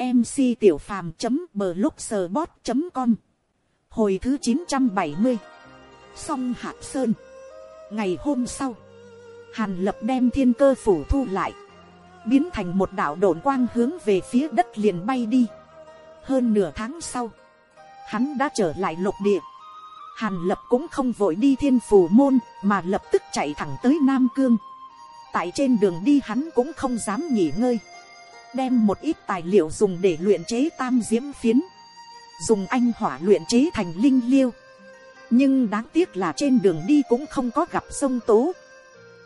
mc tiểu phàm blogspot com. Hồi thứ chín trăm bảy mươi, song hạt sơn. Ngày hôm sau, hàn lập đem thiên cơ phủ thu lại, biến thành một đạo đồn quang hướng về phía đất liền bay đi. Hơn nửa tháng sau, hắn đã trở lại lục địa. Hàn lập cũng không vội đi thiên phủ môn, mà lập tức chạy thẳng tới nam cương. Tại trên đường đi hắn cũng không dám nghỉ ngơi đem một ít tài liệu dùng để luyện chế tam diễm phiến, dùng anh hỏa luyện chế thành linh liêu. Nhưng đáng tiếc là trên đường đi cũng không có gặp sông tố.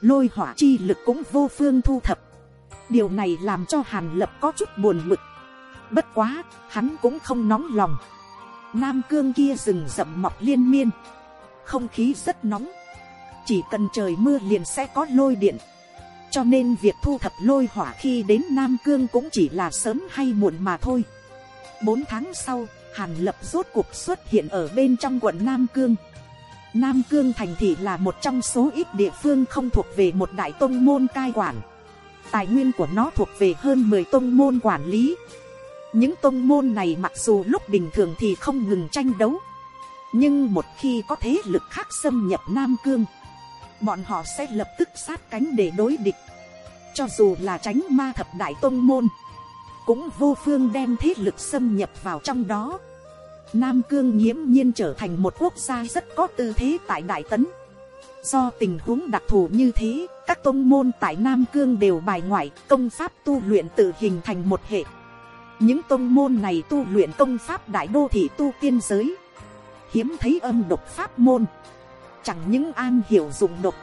Lôi hỏa chi lực cũng vô phương thu thập. Điều này làm cho hàn lập có chút buồn bực bất quá, hắn cũng không nóng lòng. Nam cương kia rừng rậm mọc liên miên. Không khí rất nóng. Chỉ cần trời mưa liền sẽ có lôi điện cho nên việc thu thập lôi hỏa khi đến nam cương cũng chỉ là sớm hay muộn mà thôi. Bốn tháng sau, hàn lập rốt cuộc xuất hiện ở bên trong quận nam cương. Nam cương thành thị là một trong số ít địa phương không thuộc về một đại tôn môn cai quản. Tài nguyên của nó thuộc về hơn mười tôn môn quản lý. Những tôn môn này mặc dù lúc bình thường thì không ngừng tranh đấu, nhưng một khi có thế lực khác xâm nhập nam cương bọn họ sẽ lập tức sát cánh để đối địch. Cho dù là tránh ma thập đại tôn môn, cũng vô phương đem thế lực xâm nhập vào trong đó. Nam cương nghiễm nhiên trở thành một quốc gia rất có tư thế tại đại tấn. Do tình huống đặc thù như thế, các tôn môn tại nam cương đều bài ngoại công pháp tu luyện tự hình thành một hệ. Những tôn môn này tu luyện công pháp đại đô thị tu tiên giới. Hiếm thấy âm độc pháp môn chẳng những an hiểu dùng độc,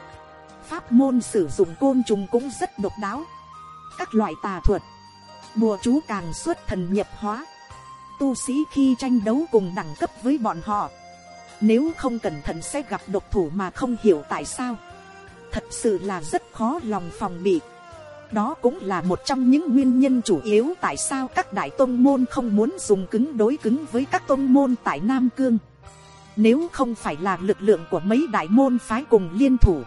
pháp môn sử dụng côn trùng cũng rất độc đáo. Các loại tà thuật, bùa chú càng xuất thần nhập hóa. Tu sĩ khi tranh đấu cùng đẳng cấp với bọn họ, nếu không cẩn thận sẽ gặp độc thủ mà không hiểu tại sao. Thật sự là rất khó lòng phòng bị. Đó cũng là một trong những nguyên nhân chủ yếu tại sao các đại tôn môn không muốn dùng cứng đối cứng với các tôn môn tại nam cương nếu không phải là lực lượng của mấy đại môn phái cùng liên thủ,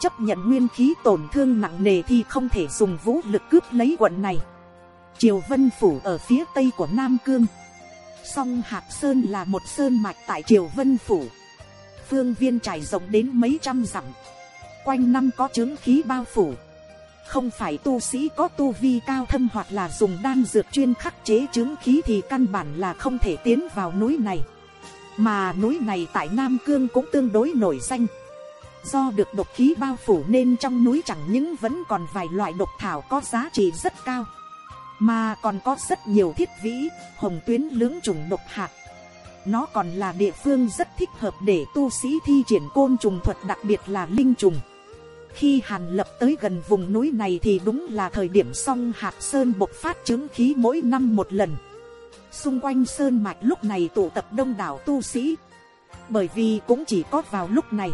chấp nhận nguyên khí tổn thương nặng nề thì không thể dùng vũ lực cướp lấy quận này. Triều vân phủ ở phía tây của nam cương. Song hạc sơn là một sơn mạch tại triều vân phủ. Phương viên trải rộng đến mấy trăm dặm. Quanh năm có chứng khí bao phủ. Không phải tu sĩ có tu vi cao thâm hoặc là dùng đan dược chuyên khắc chế chứng khí thì căn bản là không thể tiến vào núi này mà núi này tại nam cương cũng tương đối nổi danh. Do được độc khí bao phủ nên trong núi chẳng những vẫn còn vài loại độc thảo có giá trị rất cao, mà còn có rất nhiều thiết vĩ, hồng tuyến lưỡng trùng độc hạt. Nó còn là địa phương rất thích hợp để tu sĩ thi triển côn trùng thuật đặc biệt là linh trùng. Khi hàn lập tới gần vùng núi này thì đúng là thời điểm song hạt sơn bộc phát chứng khí mỗi năm một lần xung quanh sơn mạch lúc này tụ tập đông đảo tu sĩ. Bởi vì cũng chỉ có vào lúc này,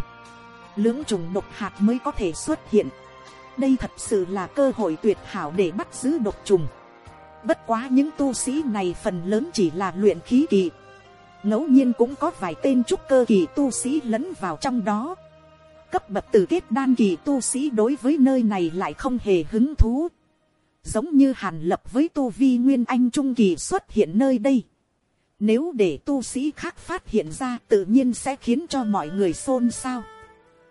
lưỡng trùng độc hạt mới có thể xuất hiện. Đây thật sự là cơ hội tuyệt hảo để bắt giữ độc trùng. Bất quá những tu sĩ này phần lớn chỉ là luyện khí kỳ. Ngẫu nhiên cũng có vài tên trúc cơ kỳ tu sĩ lẫn vào trong đó. Cấp bậc từ kết đan kỳ tu sĩ đối với nơi này lại không hề hứng thú giống như hàn lập với tu vi nguyên anh trung kỳ xuất hiện nơi đây. Nếu để tu sĩ khác phát hiện ra tự nhiên sẽ khiến cho mọi người xôn xao.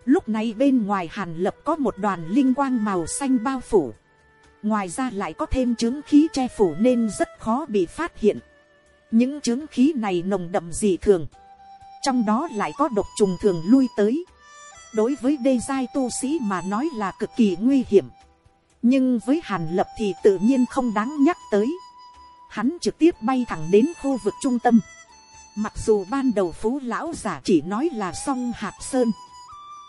Lúc này bên ngoài hàn lập có một đoàn linh quang màu xanh bao phủ. Ngoài ra lại có thêm chứng khí che phủ nên rất khó bị phát hiện. Những chứng khí này nồng đậm dị thường. Trong đó lại có độc trùng thường lui tới. Đối với đê giai tu sĩ mà nói là cực kỳ nguy hiểm nhưng với hàn lập thì tự nhiên không đáng nhắc tới. Hắn trực tiếp bay thẳng đến khu vực trung tâm. Mặc dù ban đầu phú lão giả chỉ nói là song hạt sơn,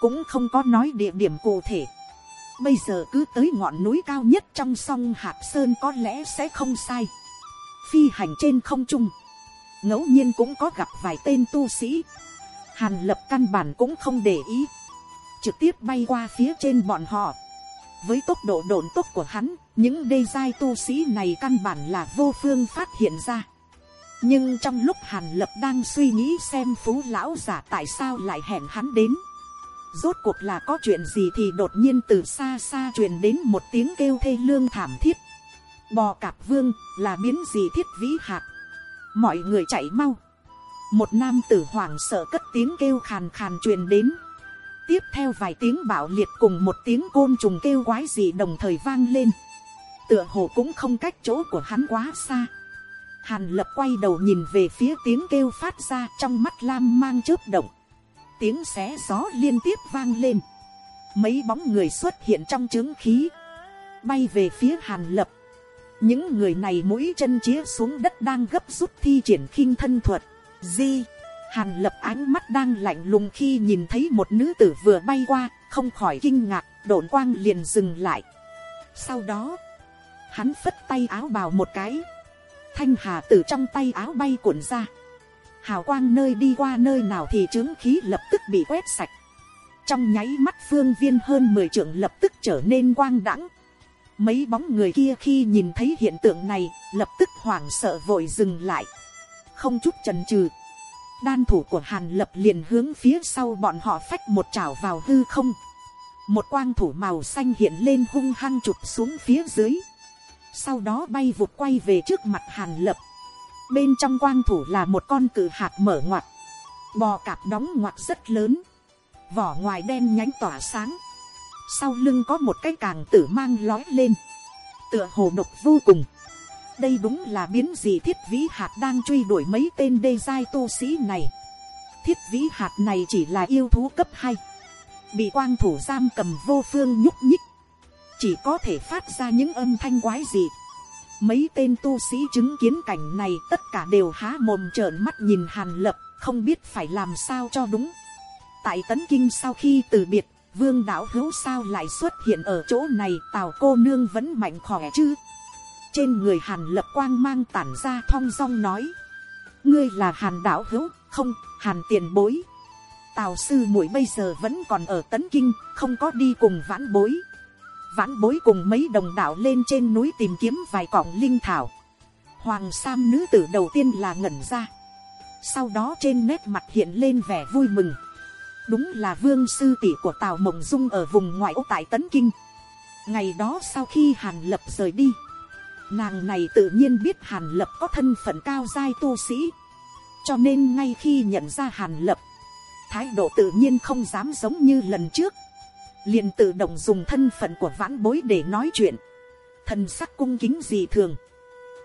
cũng không có nói địa điểm cụ thể. Bây giờ cứ tới ngọn núi cao nhất trong song hạt sơn có lẽ sẽ không sai. Phi hành trên không trung, ngẫu nhiên cũng có gặp vài tên tu sĩ. Hàn lập căn bản cũng không để ý. Trực tiếp bay qua phía trên bọn họ với tốc độ độn tốc của hắn, những đê giai tu sĩ này căn bản là vô phương phát hiện ra. Nhưng trong lúc hàn lập đang suy nghĩ xem phú lão giả tại sao lại hẹn hắn đến, rốt cuộc là có chuyện gì thì đột nhiên từ xa xa truyền đến một tiếng kêu thê lương thảm thiết. Bò cạp vương là biến gì thiết vĩ hạt mọi người chạy mau. Một nam tử hoảng sợ cất tiếng kêu khàn khàn truyền đến tiếp theo vài tiếng bạo liệt cùng một tiếng côn trùng kêu quái gì đồng thời vang lên. Tựa hồ cũng không cách chỗ của hắn quá xa. Hàn lập quay đầu nhìn về phía tiếng kêu phát ra trong mắt lam mang chớp động. Tiếng xé gió liên tiếp vang lên. Mấy bóng người xuất hiện trong trướng khí. Bay về phía hàn lập. Những người này mũi chân chĩa xuống đất đang gấp rút thi triển khinh thân thuật. Di hàn lập ánh mắt đang lạnh lùng khi nhìn thấy một nữ tử vừa bay qua, không khỏi kinh ngạc, độn quang liền dừng lại. Sau đó, hắn phất tay áo bào một cái. Thanh hà từ trong tay áo bay cuộn ra. Hào quang nơi đi qua nơi nào thì trướng khí lập tức bị quét sạch. Trong nháy mắt phương viên hơn mười trưởng lập tức trở nên quang đãng. Mấy bóng người kia khi nhìn thấy hiện tượng này, lập tức hoảng sợ vội dừng lại. Không chút chần chừ đan thủ của hàn lập liền hướng phía sau bọn họ phách một chảo vào hư không. Một quang thủ màu xanh hiện lên hung hăng chụp xuống phía dưới. Sau đó bay vụt quay về trước mặt hàn lập. Bên trong quang thủ là một con cự hạt mở ngoặt. Bò cạp đóng ngoặt rất lớn. Vỏ ngoài đen nhánh tỏa sáng. Sau lưng có một cái càng tử mang lói lên. Tựa hồ độc vô cùng đây đúng là biến gì thiết vĩ hạt đang truy đuổi mấy tên đê giai tu sĩ này. Thiết vĩ hạt này chỉ là yêu thú cấp hai. Bị quang thủ giam cầm vô phương nhúc nhích. Chỉ có thể phát ra những âm thanh quái dị. Mấy tên tu sĩ chứng kiến cảnh này tất cả đều há mồm trợn mắt nhìn hàn lập, không biết phải làm sao cho đúng. Tại tấn kinh sau khi từ biệt, vương đạo hữu sao lại xuất hiện ở chỗ này? Tào cô nương vẫn mạnh khỏe chứ? Trên người hàn lập quang mang tản ra thong dong nói. Ngươi là hàn đạo hữu, không, hàn tiền bối. Tào sư muội bây giờ vẫn còn ở tấn kinh, không có đi cùng vãn bối. Vãn bối cùng mấy đồng đạo lên trên núi tìm kiếm vài cọng linh thảo. Hoàng sam nữ tử đầu tiên là ngẩn ra. Sau đó trên nét mặt hiện lên vẻ vui mừng. Đúng là vương sư tỷ của tào mộng dung ở vùng ngoại ô tại tấn kinh. Ngày đó sau khi hàn lập rời đi nàng này tự nhiên biết hàn lập có thân phận cao giai tu sĩ. Cho nên ngay khi nhận ra hàn lập, thái độ tự nhiên không dám giống như lần trước. Liền tự động dùng thân phận của vãn bối để nói chuyện. Thần sắc cung kính gì thường.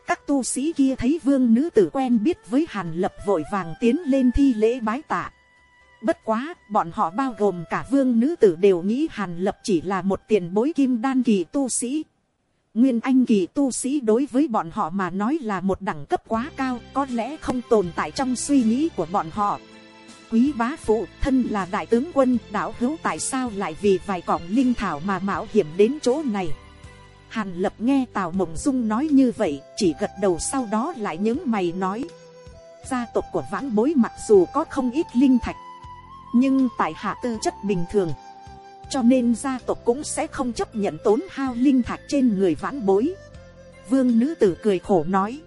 Các tu sĩ kia thấy vương nữ tử quen biết với hàn lập vội vàng tiến lên thi lễ bái tạ. Bất quá, bọn họ bao gồm cả vương nữ tử đều nghĩ hàn lập chỉ là một tiền bối kim đan kỳ tu sĩ nguyên anh kỳ tu sĩ đối với bọn họ mà nói là một đẳng cấp quá cao, có lẽ không tồn tại trong suy nghĩ của bọn họ. Quý bá phụ thân là đại tướng quân đảo hữu tại sao lại vì vài cọng linh thảo mà mạo hiểm đến chỗ này? Hàn lập nghe tào mộng dung nói như vậy, chỉ gật đầu sau đó lại những mày nói. Gia tộc của vãn bối mặc dù có không ít linh thạch, nhưng tại hạ tư chất bình thường cho nên gia tộc cũng sẽ không chấp nhận tốn hao linh thạch trên người vãn bối. Vương nữ tử cười khổ nói,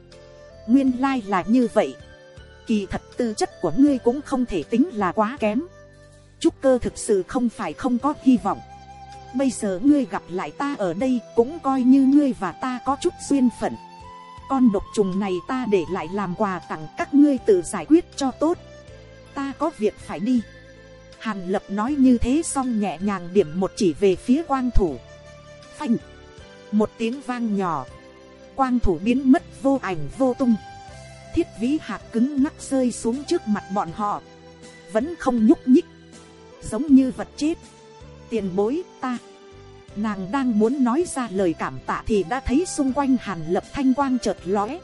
nguyên lai là như vậy. Kỳ thật tư chất của ngươi cũng không thể tính là quá kém. Trúc cơ thực sự không phải không có hy vọng. Bây giờ ngươi gặp lại ta ở đây cũng coi như ngươi và ta có chút duyên phận. Con độc trùng này ta để lại làm quà tặng các ngươi tự giải quyết cho tốt. Ta có việc phải đi hàn lập nói như thế xong nhẹ nhàng điểm một chỉ về phía quang thủ. Phanh. Một tiếng vang nhỏ. Quang thủ biến mất vô ảnh vô tung. Thiết vĩ hạt cứng ngắc rơi xuống trước mặt bọn họ. Vẫn không nhúc nhích. Giống như vật chết. Tiền bối ta. Nàng đang muốn nói ra lời cảm tạ thì đã thấy xung quanh hàn lập thanh quang chợt lóe.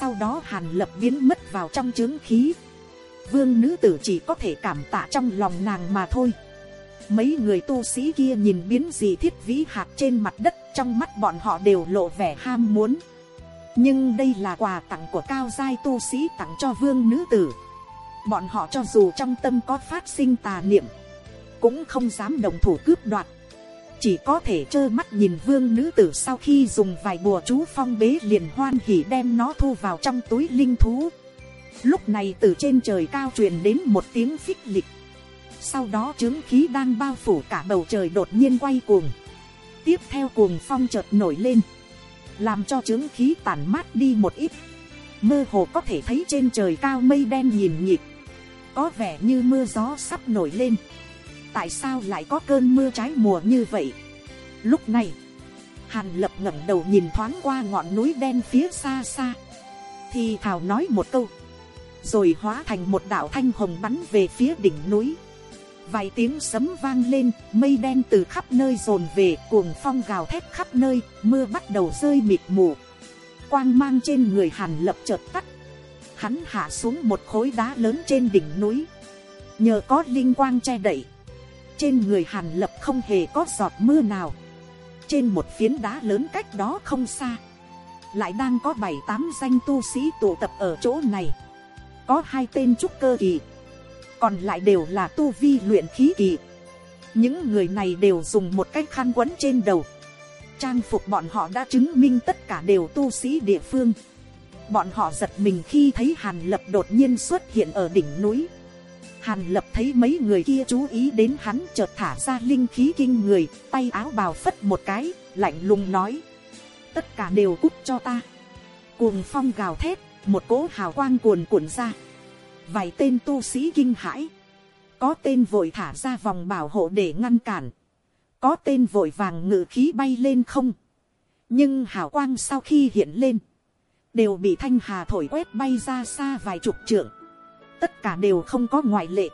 Sau đó hàn lập biến mất vào trong trướng khí vương nữ tử chỉ có thể cảm tạ trong lòng nàng mà thôi. Mấy người tu sĩ kia nhìn biến gì thiết vĩ hạt trên mặt đất, trong mắt bọn họ đều lộ vẻ ham muốn. Nhưng đây là quà tặng của cao giai tu sĩ tặng cho vương nữ tử. Bọn họ cho dù trong tâm có phát sinh tà niệm, cũng không dám đồng thủ cướp đoạt. Chỉ có thể trơ mắt nhìn vương nữ tử sau khi dùng vài bùa chú phong bế liền hoan hỉ đem nó thu vào trong túi linh thú lúc này từ trên trời cao truyền đến một tiếng phích lịch. Sau đó trướng khí đang bao phủ cả bầu trời đột nhiên quay cuồng. Tiếp theo cuồng phong chợt nổi lên. Làm cho trướng khí tản mát đi một ít, mơ hồ có thể thấy trên trời cao mây đen nhìn nhịp, có vẻ như mưa gió sắp nổi lên, tại sao lại có cơn mưa trái mùa như vậy. Lúc này, hàn lập ngẩng đầu nhìn thoáng qua ngọn núi đen phía xa xa, thì thảo nói một câu, rồi hóa thành một đạo thanh hồng bắn về phía đỉnh núi. Vài tiếng sấm vang lên, mây đen từ khắp nơi dồn về, cuồng phong gào thét khắp nơi, mưa bắt đầu rơi mịt mù. Quang mang trên người hàn lập chợt tắt. Hắn hạ xuống một khối đá lớn trên đỉnh núi. Nhờ có linh quang che đậy. Trên người hàn lập không hề có giọt mưa nào. Trên một phiến đá lớn cách đó không xa. Lại đang có bảy tám danh tu sĩ tụ tập ở chỗ này. Có hai tên trúc cơ kỳ còn lại đều là tu vi luyện khí kỳ. những người này đều dùng một cái khăn quấn trên đầu. trang phục bọn họ đã chứng minh tất cả đều tu sĩ địa phương. bọn họ giật mình khi thấy hàn lập đột nhiên xuất hiện ở đỉnh núi. hàn lập thấy mấy người kia chú ý đến hắn chợt thả ra linh khí kinh người, tay áo bào phất một cái, lạnh lùng nói. tất cả đều cút cho ta. cuồng phong gào thét, một cỗ hào quang cuồn cuộn ra. Vài tên tu sĩ kinh hãi, có tên vội thả ra vòng bảo hộ để ngăn cản, có tên vội vàng ngự khí bay lên không, nhưng hào quang sau khi hiện lên, đều bị thanh hà thổi quét bay ra xa vài chục trượng, tất cả đều không có ngoại lệ.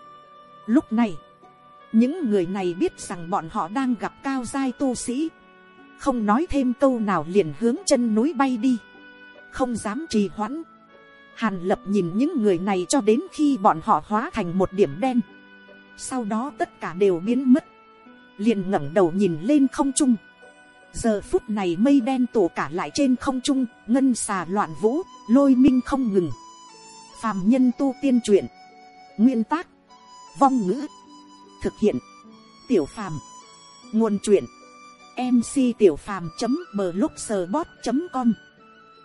Lúc này, những người này biết rằng bọn họ đang gặp cao giai tu sĩ, không nói thêm câu nào liền hướng chân núi bay đi, không dám trì hoãn, Hàn lập nhìn những người này cho đến khi bọn họ hóa thành một điểm đen. Sau đó tất cả đều biến mất. Liền ngẩng đầu nhìn lên không trung. Giờ phút này mây đen tụ cả lại trên không trung, ngân xà loạn vũ, lôi minh không ngừng. Phàm nhân tu tiên truyện. Nguyên tác. Vong ngữ. Thực hiện. Tiểu phàm. Nguồn truyện. MC tiểu phàm.blogspot.com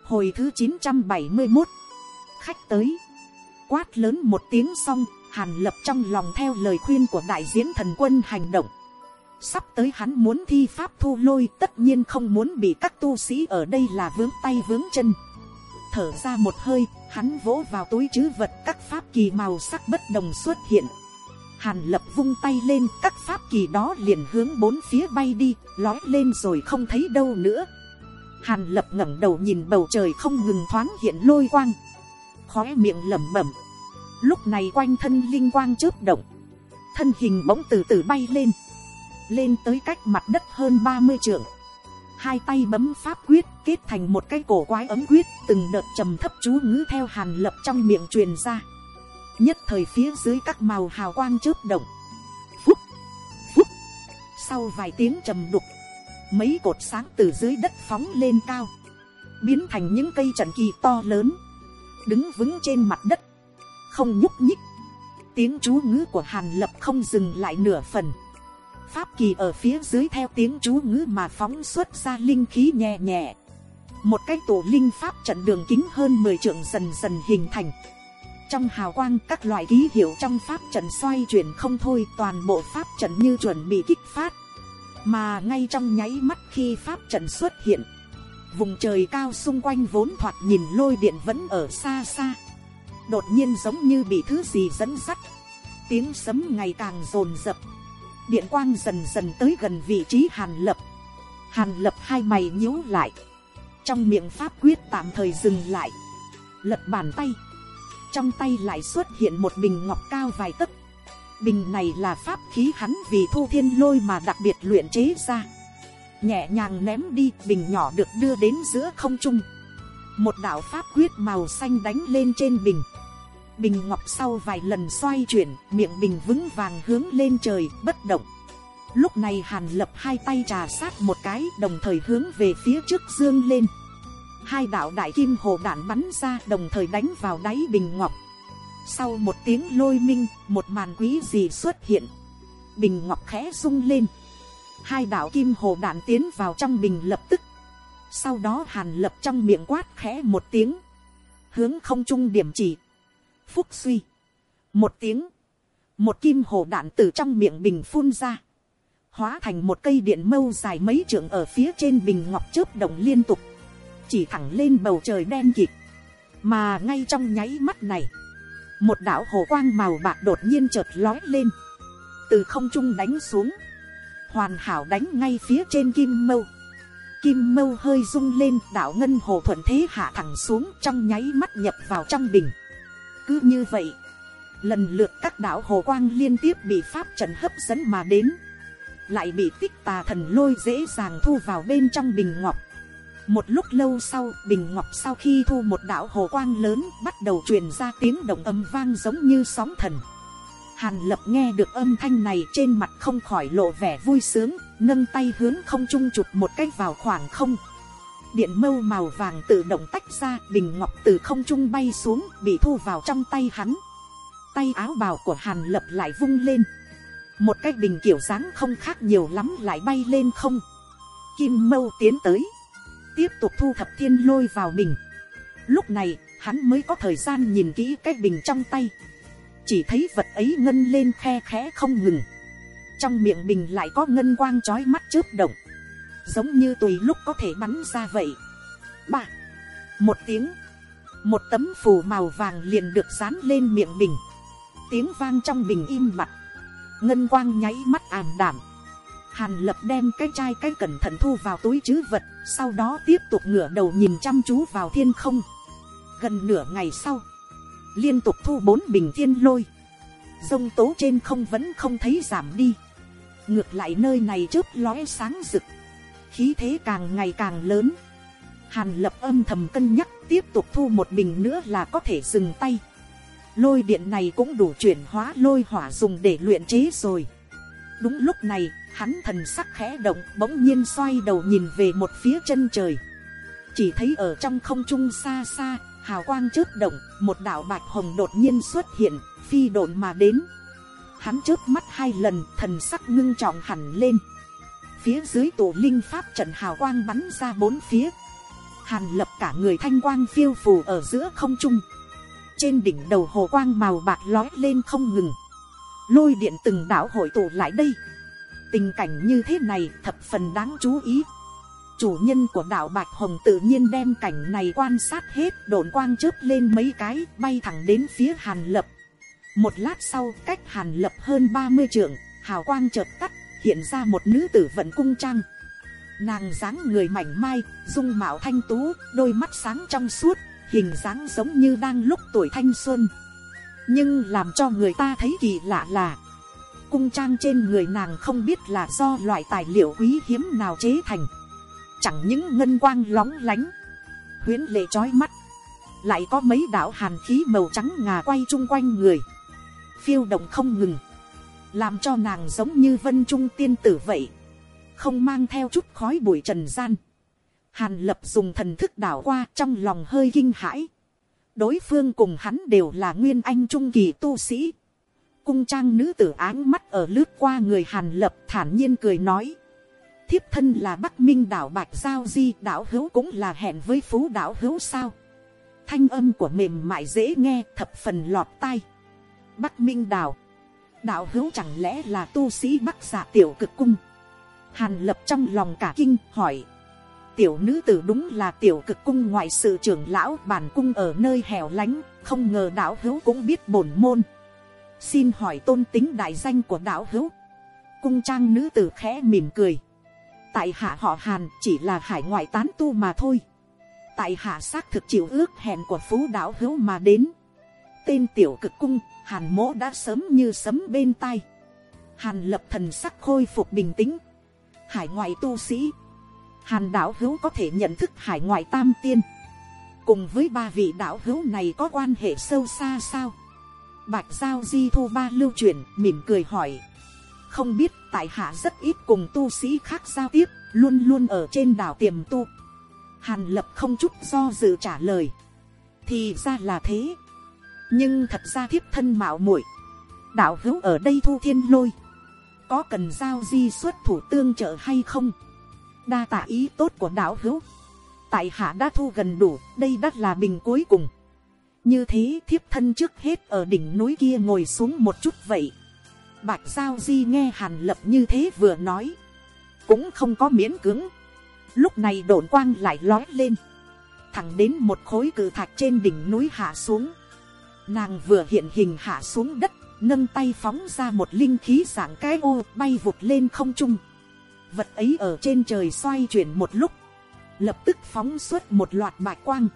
Hồi thứ chín trăm bảy mươi một khách tới. Quát lớn một tiếng xong, hàn lập trong lòng theo lời khuyên của đại diễn thần quân hành động. Sắp tới hắn muốn thi pháp thu lôi tất nhiên không muốn bị các tu sĩ ở đây là vướng tay vướng chân. Thở ra một hơi, hắn vỗ vào túi chứ vật các pháp kỳ màu sắc bất đồng xuất hiện. Hàn lập vung tay lên các pháp kỳ đó liền hướng bốn phía bay đi, lói lên rồi không thấy đâu nữa. Hàn lập ngẩng đầu nhìn bầu trời không ngừng thoáng hiện lôi quang khóe miệng lẩm bẩm. Lúc này quanh thân linh quang chớp động. Thân hình bỗng từ từ bay lên. Lên tới cách mặt đất hơn ba mươi trượng. Hai tay bấm pháp quyết, kết thành một cái cổ quái ấm quyết, từng đợt trầm thấp chú ngữ theo hàn lập trong miệng truyền ra. Nhất thời phía dưới các màu hào quang chớp động. Phúc! Phúc! Sau vài tiếng trầm đục, mấy cột sáng từ dưới đất phóng lên cao. Biến thành những cây trận kỳ to lớn đứng vững trên mặt đất, không nhúc nhích. Tiếng chú ngữ của Hàn Lập không dừng lại nửa phần. Pháp kỳ ở phía dưới theo tiếng chú ngữ mà phóng xuất ra linh khí nhẹ nhẹ. Một cái tổ linh pháp trận đường kính hơn 10 trượng dần dần hình thành. Trong hào quang các loại ký hiệu trong pháp trận xoay chuyển không thôi toàn bộ pháp trận như chuẩn bị kích phát. Mà ngay trong nháy mắt khi pháp trận xuất hiện vùng trời cao xung quanh vốn thoạt nhìn lôi điện vẫn ở xa xa. Đột nhiên giống như bị thứ gì dẫn dắt. Tiếng sấm ngày càng rồn rập. Điện quang dần dần tới gần vị trí hàn lập. Hàn lập hai mày nhíu lại. Trong miệng pháp quyết tạm thời dừng lại. Lật bàn tay. Trong tay lại xuất hiện một bình ngọc cao vài tấc. Bình này là pháp khí hắn vì thu thiên lôi mà đặc biệt luyện chế ra nhẹ nhàng ném đi, bình nhỏ được đưa đến giữa không trung. Một đạo pháp quyết màu xanh đánh lên trên bình. Bình ngọc sau vài lần xoay chuyển, miệng bình vững vàng hướng lên trời, bất động. Lúc này hàn lập hai tay trà sát một cái, đồng thời hướng về phía trước dương lên. Hai đạo đại kim hồ đạn bắn ra, đồng thời đánh vào đáy bình ngọc. Sau một tiếng lôi minh, một màn quý gì xuất hiện. Bình ngọc khẽ rung lên hai đạo kim hồ đạn tiến vào trong bình lập tức. Sau đó hàn lập trong miệng quát khẽ một tiếng. Hướng không trung điểm chỉ. Phúc suy. Một tiếng. Một kim hồ đạn từ trong miệng bình phun ra. Hóa thành một cây điện mâu dài mấy trượng ở phía trên bình ngọc chớp động liên tục. Chỉ thẳng lên bầu trời đen kịt, mà ngay trong nháy mắt này, một đạo hồ quang màu bạc đột nhiên chợt lói lên, từ không trung đánh xuống, hoàn hảo đánh ngay phía trên kim mâu, kim mâu hơi rung lên đạo ngân hồ thuận thế hạ thẳng xuống trong nháy mắt nhập vào trong bình. cứ như vậy, lần lượt các đạo hồ quang liên tiếp bị pháp trận hấp dẫn mà đến, lại bị tích tà thần lôi dễ dàng thu vào bên trong bình ngọc. một lúc lâu sau, bình ngọc sau khi thu một đạo hồ quang lớn bắt đầu truyền ra tiếng động âm vang giống như sóng thần. Hàn lập nghe được âm thanh này trên mặt không khỏi lộ vẻ vui sướng, nâng tay hướng không trung chụp một cách vào khoảng không. Điện mâu màu vàng tự động tách ra, bình ngọc từ không trung bay xuống, bị thu vào trong tay hắn. Tay áo bào của Hàn lập lại vung lên. Một cái bình kiểu dáng không khác nhiều lắm lại bay lên không. Kim mâu tiến tới. Tiếp tục thu thập thiên lôi vào bình. Lúc này, hắn mới có thời gian nhìn kỹ cái bình trong tay chỉ thấy vật ấy ngân lên khe khẽ không ngừng. Trong miệng bình lại có ngân quang trói mắt chớp động. Giống như tùy lúc có thể bắn ra vậy. Ba. Một tiếng. Một tấm phù màu vàng liền được dán lên miệng bình tiếng vang trong bình im mặt ngân quang nháy mắt ảm đảm hàn lập đem cái chai cái cẩn thận thu vào túi chứ vật, sau đó tiếp tục ngửa đầu nhìn chăm chú vào thiên không. Gần nửa ngày sau liên tục thu bốn bình thiên lôi, dông tố trên không vẫn không thấy giảm đi, ngược lại nơi này chớp lóe sáng rực, khí thế càng ngày càng lớn, hàn lập âm thầm cân nhắc tiếp tục thu một bình nữa là có thể dừng tay, lôi điện này cũng đủ chuyển hóa lôi hỏa dùng để luyện chế rồi. đúng lúc này, hắn thần sắc khẽ động bỗng nhiên xoay đầu nhìn về một phía chân trời, chỉ thấy ở trong không trung xa xa hào quang chớp động, một đạo bạch hồng đột nhiên xuất hiện, phi độn mà đến. Hắn chớp mắt hai lần, thần sắc ngưng trọng hẳn lên. Phía dưới tổ linh pháp trận hào quang bắn ra bốn phía. Hàn lập cả người thanh quang phiêu phù ở giữa không trung. Trên đỉnh đầu hồ quang màu bạc lói lên không ngừng. Lôi điện từng đảo hội tụ lại đây. Tình cảnh như thế này thập phần đáng chú ý chủ nhân của đảo bạch hồng tự nhiên đem cảnh này quan sát hết đồn quang chớp lên mấy cái, bay thẳng đến phía hàn lập. Một lát sau, cách hàn lập hơn ba mươi trượng, hào quang chợt tắt, hiện ra một nữ tử vận cung trang. Nàng dáng người mảnh mai, dung mạo thanh tú, đôi mắt sáng trong suốt, hình dáng giống như đang lúc tuổi thanh xuân. Nhưng làm cho người ta thấy kỳ lạ là, cung trang trên người nàng không biết là do loại tài liệu quý hiếm nào chế thành chẳng những ngân quang lóng lánh, huyến lệ trói mắt, lại có mấy đạo hàn khí màu trắng ngà quay chung quanh người, phiêu động không ngừng, làm cho nàng giống như vân trung tiên tử vậy, không mang theo chút khói bụi trần gian. Hàn lập dùng thần thức đảo qua trong lòng hơi kinh hãi. Đối phương cùng hắn đều là nguyên anh trung kỳ tu sĩ. Cung trang nữ tử áng mắt ở lướt qua người hàn lập thản nhiên cười nói thiếp thân là bắc minh đảo bạch giao di, đảo hữu cũng là hẹn với phú đảo hữu sao? Thanh âm của mềm mại dễ nghe, thập phần lọt tai. Bắc minh đảo. Đạo hữu chẳng lẽ là tu sĩ bắc giả tiểu cực cung? Hàn lập trong lòng cả kinh, hỏi. Tiểu nữ tử đúng là tiểu cực cung ngoại sự trưởng lão bản cung ở nơi hẻo lánh, không ngờ đạo hữu cũng biết bổn môn. Xin hỏi tôn tính đại danh của đạo hữu. Cung trang nữ tử khẽ mỉm cười tại hạ họ hàn chỉ là hải ngoại tán tu mà thôi. Tại hạ xác thực chịu ước hẹn của phú đạo hữu mà đến. Tên tiểu cực cung, hàn mỗ đã sớm như sấm bên tai. Hàn lập thần sắc khôi phục bình tĩnh. Hải ngoại tu sĩ. Hàn đạo hữu có thể nhận thức hải ngoại tam tiên. Cùng với ba vị đạo hữu này có quan hệ sâu xa sao? Bạch giao di thu ba lưu truyền mỉm cười hỏi. Không biết tại hạ rất ít cùng tu sĩ khác giao tiếp, luôn luôn ở trên đảo tiềm tu. Hàn lập không chút do dự trả lời. Thì ra là thế. Nhưng thật ra thiếp thân mạo muội, đạo hữu ở đây thu thiên lôi, có cần giao di xuất thủ tương trợ hay không? Đa tạ ý tốt của đạo hữu. Tại hạ đã thu gần đủ, đây đắt là bình cuối cùng. Như thế thiếp thân trước hết ở đỉnh núi kia ngồi xuống một chút vậy. Bạch Giao Di nghe Hàn Lập như thế vừa nói. Cũng không có miễn cứng. Lúc này đổn quang lại lói lên. thẳng đến một khối cự thạch trên đỉnh núi hạ xuống. Nàng vừa hiện hình hạ xuống đất, nâng tay phóng ra một linh khí dạng cái ô bay vụt lên không trung. Vật ấy ở trên trời xoay chuyển một lúc, lập tức phóng xuất một loạt bạch quang,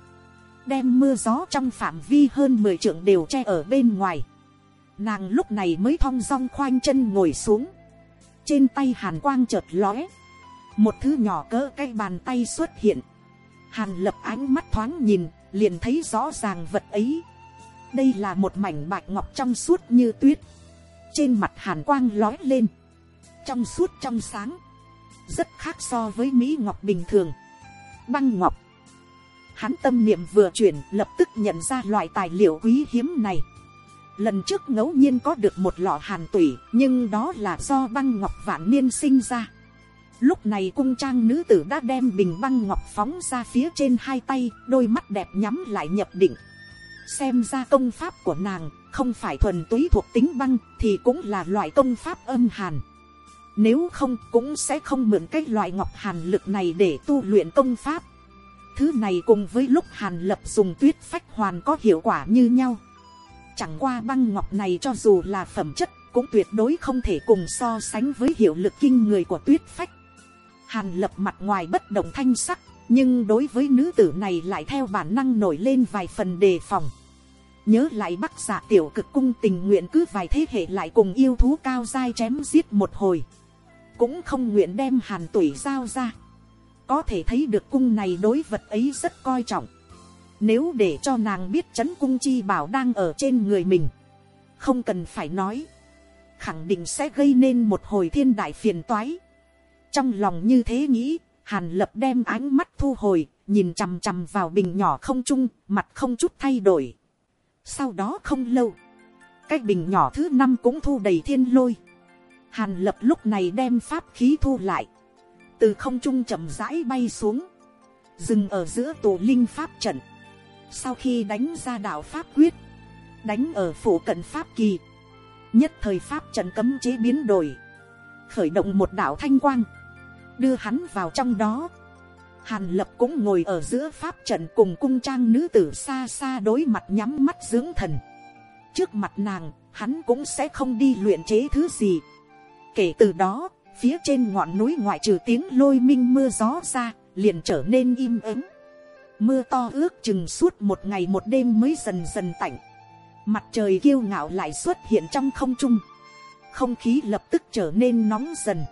đem mưa gió trong phạm vi hơn 10 trượng đều che ở bên ngoài. Nàng lúc này mới thong dong khoanh chân ngồi xuống, trên tay hàn quang chợt lóe, một thứ nhỏ cỡ cái bàn tay xuất hiện, hàn lập ánh mắt thoáng nhìn, liền thấy rõ ràng vật ấy. đây là một mảnh bạch ngọc trong suốt như tuyết, trên mặt hàn quang lói lên, trong suốt trong sáng, rất khác so với mỹ ngọc bình thường. băng ngọc, hắn tâm niệm vừa chuyển lập tức nhận ra loại tài liệu quý hiếm này lần trước ngẫu nhiên có được một lọ hàn tủy nhưng đó là do băng ngọc vạn niên sinh ra Lúc này cung trang nữ tử đã đem bình băng ngọc phóng ra phía trên hai tay, đôi mắt đẹp nhắm lại nhập định. Xem ra công pháp của nàng, không phải thuần túy thuộc tính băng, thì cũng là loại công pháp âm hàn. Nếu không cũng sẽ không mượn cái loại ngọc hàn lực này để tu luyện công pháp. Thứ này cùng với lúc hàn lập dùng tuyết phách hoàn có hiệu quả như nhau. Chẳng qua băng ngọc này cho dù là phẩm chất cũng tuyệt đối không thể cùng so sánh với hiệu lực kinh người của tuyết phách. Hàn lập mặt ngoài bất động thanh sắc, nhưng đối với nữ tử này lại theo bản năng nổi lên vài phần đề phòng. Nhớ lại bắc giả tiểu cực cung tình nguyện cứ vài thế hệ lại cùng yêu thú cao dai chém giết một hồi. Cũng không nguyện đem hàn tuổi giao ra. Có thể thấy được cung này đối vật ấy rất coi trọng. Nếu để cho nàng biết chấn cung chi bảo đang ở trên người mình. Không cần phải nói. Khẳng định sẽ gây nên một hồi thiên đại phiền toái trong lòng như thế nghĩ, hàn lập đem ánh mắt thu hồi, nhìn chằm chằm vào bình nhỏ không trung, mặt không chút thay đổi. Sau đó không lâu, cái bình nhỏ thứ năm cũng thu đầy thiên lôi. Hàn lập lúc này đem pháp khí thu lại, từ không trung chậm rãi bay xuống, dừng ở giữa tổ linh pháp trận. Sau khi đánh ra đạo pháp quyết, đánh ở phủ cận pháp kỳ, nhất thời pháp trận cấm chế biến đổi, khởi động một đạo thanh quang đưa hắn vào trong đó. Hàn lập cũng ngồi ở giữa pháp trận cùng cung trang nữ tử xa xa đối mặt nhắm mắt dưỡng thần. Trước mặt nàng, hắn cũng sẽ không đi luyện chế thứ gì. Kể từ đó, phía trên ngọn núi ngoại trừ tiếng lôi minh mưa gió ra, liền trở nên im ắng. Mưa to ước chừng suốt một ngày một đêm mới dần dần tạnh. Mặt trời kiêu ngạo lại xuất hiện trong không trung. Không khí lập tức trở nên nóng dần.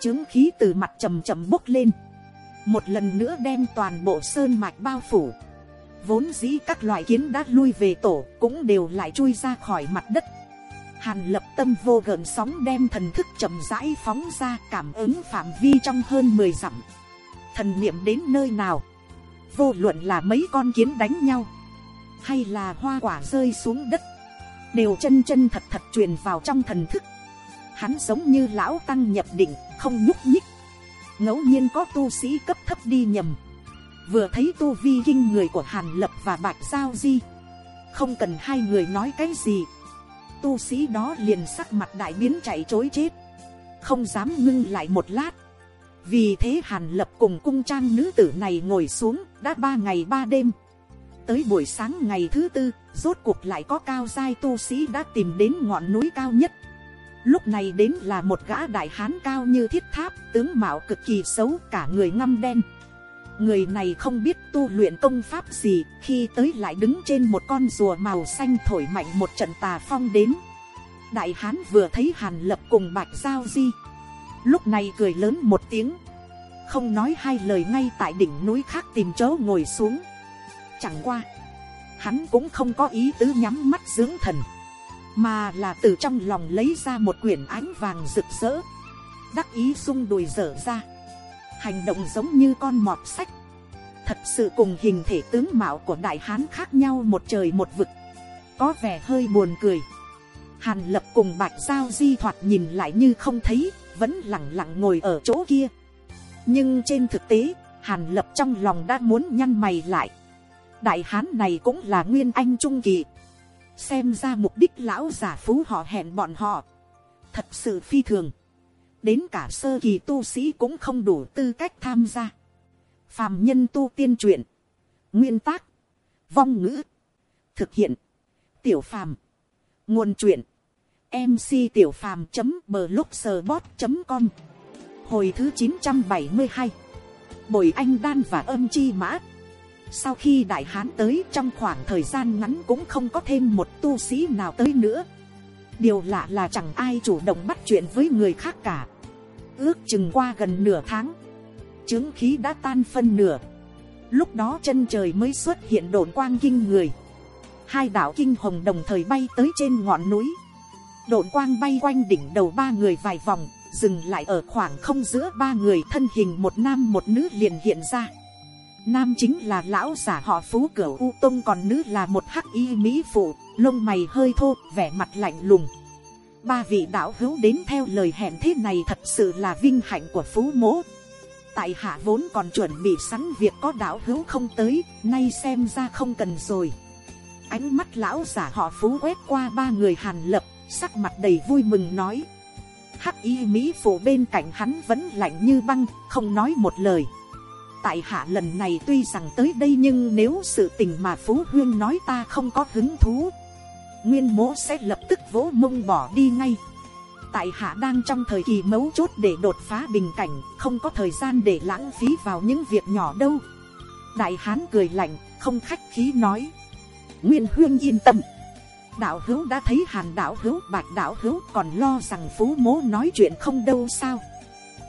Chứng khí từ mặt trầm trầm bốc lên, một lần nữa đem toàn bộ sơn mạch bao phủ, vốn dĩ các loại kiến đã lui về tổ cũng đều lại chui ra khỏi mặt đất, hàn lập tâm vô gợn sóng đem thần thức chậm rãi phóng ra cảm ứng phạm vi trong hơn mười dặm, thần niệm đến nơi nào, vô luận là mấy con kiến đánh nhau, hay là hoa quả rơi xuống đất, đều chân chân thật thật truyền vào trong thần thức, hắn giống như lão tăng nhập định không nhúc nhích. Ngẫu nhiên có tu sĩ cấp thấp đi nhầm. Vừa thấy tu vi kinh người của hàn lập và bạch giao di không cần hai người nói cái gì. Tu sĩ đó liền sắc mặt đại biến chạy chối chết không dám ngưng lại một lát vì thế hàn lập cùng cung trang nữ tử này ngồi xuống đã ba ngày ba đêm tới buổi sáng ngày thứ tư rốt cuộc lại có cao giai tu sĩ đã tìm đến ngọn núi cao nhất Lúc này đến là một gã đại hán cao như thiết tháp, tướng mạo cực kỳ xấu cả người ngăm đen. Người này không biết tu luyện công pháp gì, khi tới lại đứng trên một con rùa màu xanh thổi mạnh một trận tà phong đến. Đại hán vừa thấy hàn lập cùng bạch giao di. Lúc này cười lớn một tiếng. Không nói hai lời ngay tại đỉnh núi khác tìm chỗ ngồi xuống. Chẳng qua. Hắn cũng không có ý tứ nhắm mắt dưỡng thần mà là từ trong lòng lấy ra một quyển ánh vàng rực rỡ, đắc ý sung đùi dở ra, hành động giống như con mọt sách, thật sự cùng hình thể tướng mạo của đại hán khác nhau một trời một vực, có vẻ hơi buồn cười. Hàn lập cùng bạch giao di thoạt nhìn lại như không thấy, vẫn lẳng lặng ngồi ở chỗ kia. nhưng trên thực tế, hàn lập trong lòng đã muốn nhăn mày lại. đại hán này cũng là nguyên anh trung kỳ. Xem ra mục đích lão giả phú họ hẹn bọn họ, thật sự phi thường, đến cả sơ kỳ tu sĩ cũng không đủ tư cách tham gia, phàm nhân tu tiên truyện, nguyên tác, vong ngữ, thực hiện, tiểu phàm, nguồn truyện, mc tiểu phàm blogspot com. Hồi thứ chín trăm bảy mươi hai, bồi anh đan và âm chi mã, sau khi đại hán tới trong khoảng thời gian ngắn cũng không có thêm một tu sĩ nào tới nữa. Điều lạ là chẳng ai chủ động bắt chuyện với người khác cả. Ước chừng qua gần nửa tháng chứng khí đã tan phân nửa. Lúc đó chân trời mới xuất hiện đồn quang kinh người. Hai đạo kinh hồng đồng thời bay tới trên ngọn núi độn quang bay quanh đỉnh đầu ba người vài vòng, dừng lại ở khoảng không giữa ba người thân hình một nam một nữ liền hiện ra. Nam chính là lão giả họ phú cửu, u tông còn nữ là một hắc y mỹ phụ, lông mày hơi thô, vẻ mặt lạnh lùng. Ba vị đạo hữu đến theo lời hẹn thế này thật sự là vinh hạnh của phú mỗ. Tại hạ vốn còn chuẩn bị sẵn việc có đạo hữu không tới, nay xem ra không cần rồi. Ánh mắt lão giả họ phú quét qua ba người hàn lập sắc mặt đầy vui mừng nói. Hắc y mỹ phụ bên cạnh hắn vẫn lạnh như băng, không nói một lời. Tại hạ lần này tuy rằng tới đây nhưng nếu sự tình mà phú huyên nói ta không có hứng thú, nguyên Mỗ sẽ lập tức vỗ mông bỏ đi ngay. Tại hạ đang trong thời kỳ mấu chốt để đột phá bình cảnh, không có thời gian để lãng phí vào những việc nhỏ đâu. Đại hán cười lạnh, không khách khí nói. Nguyên huyên yên tâm đạo hữu đã thấy hàn đạo hữu, bạch đạo hữu còn lo rằng phú mố nói chuyện không đâu sao.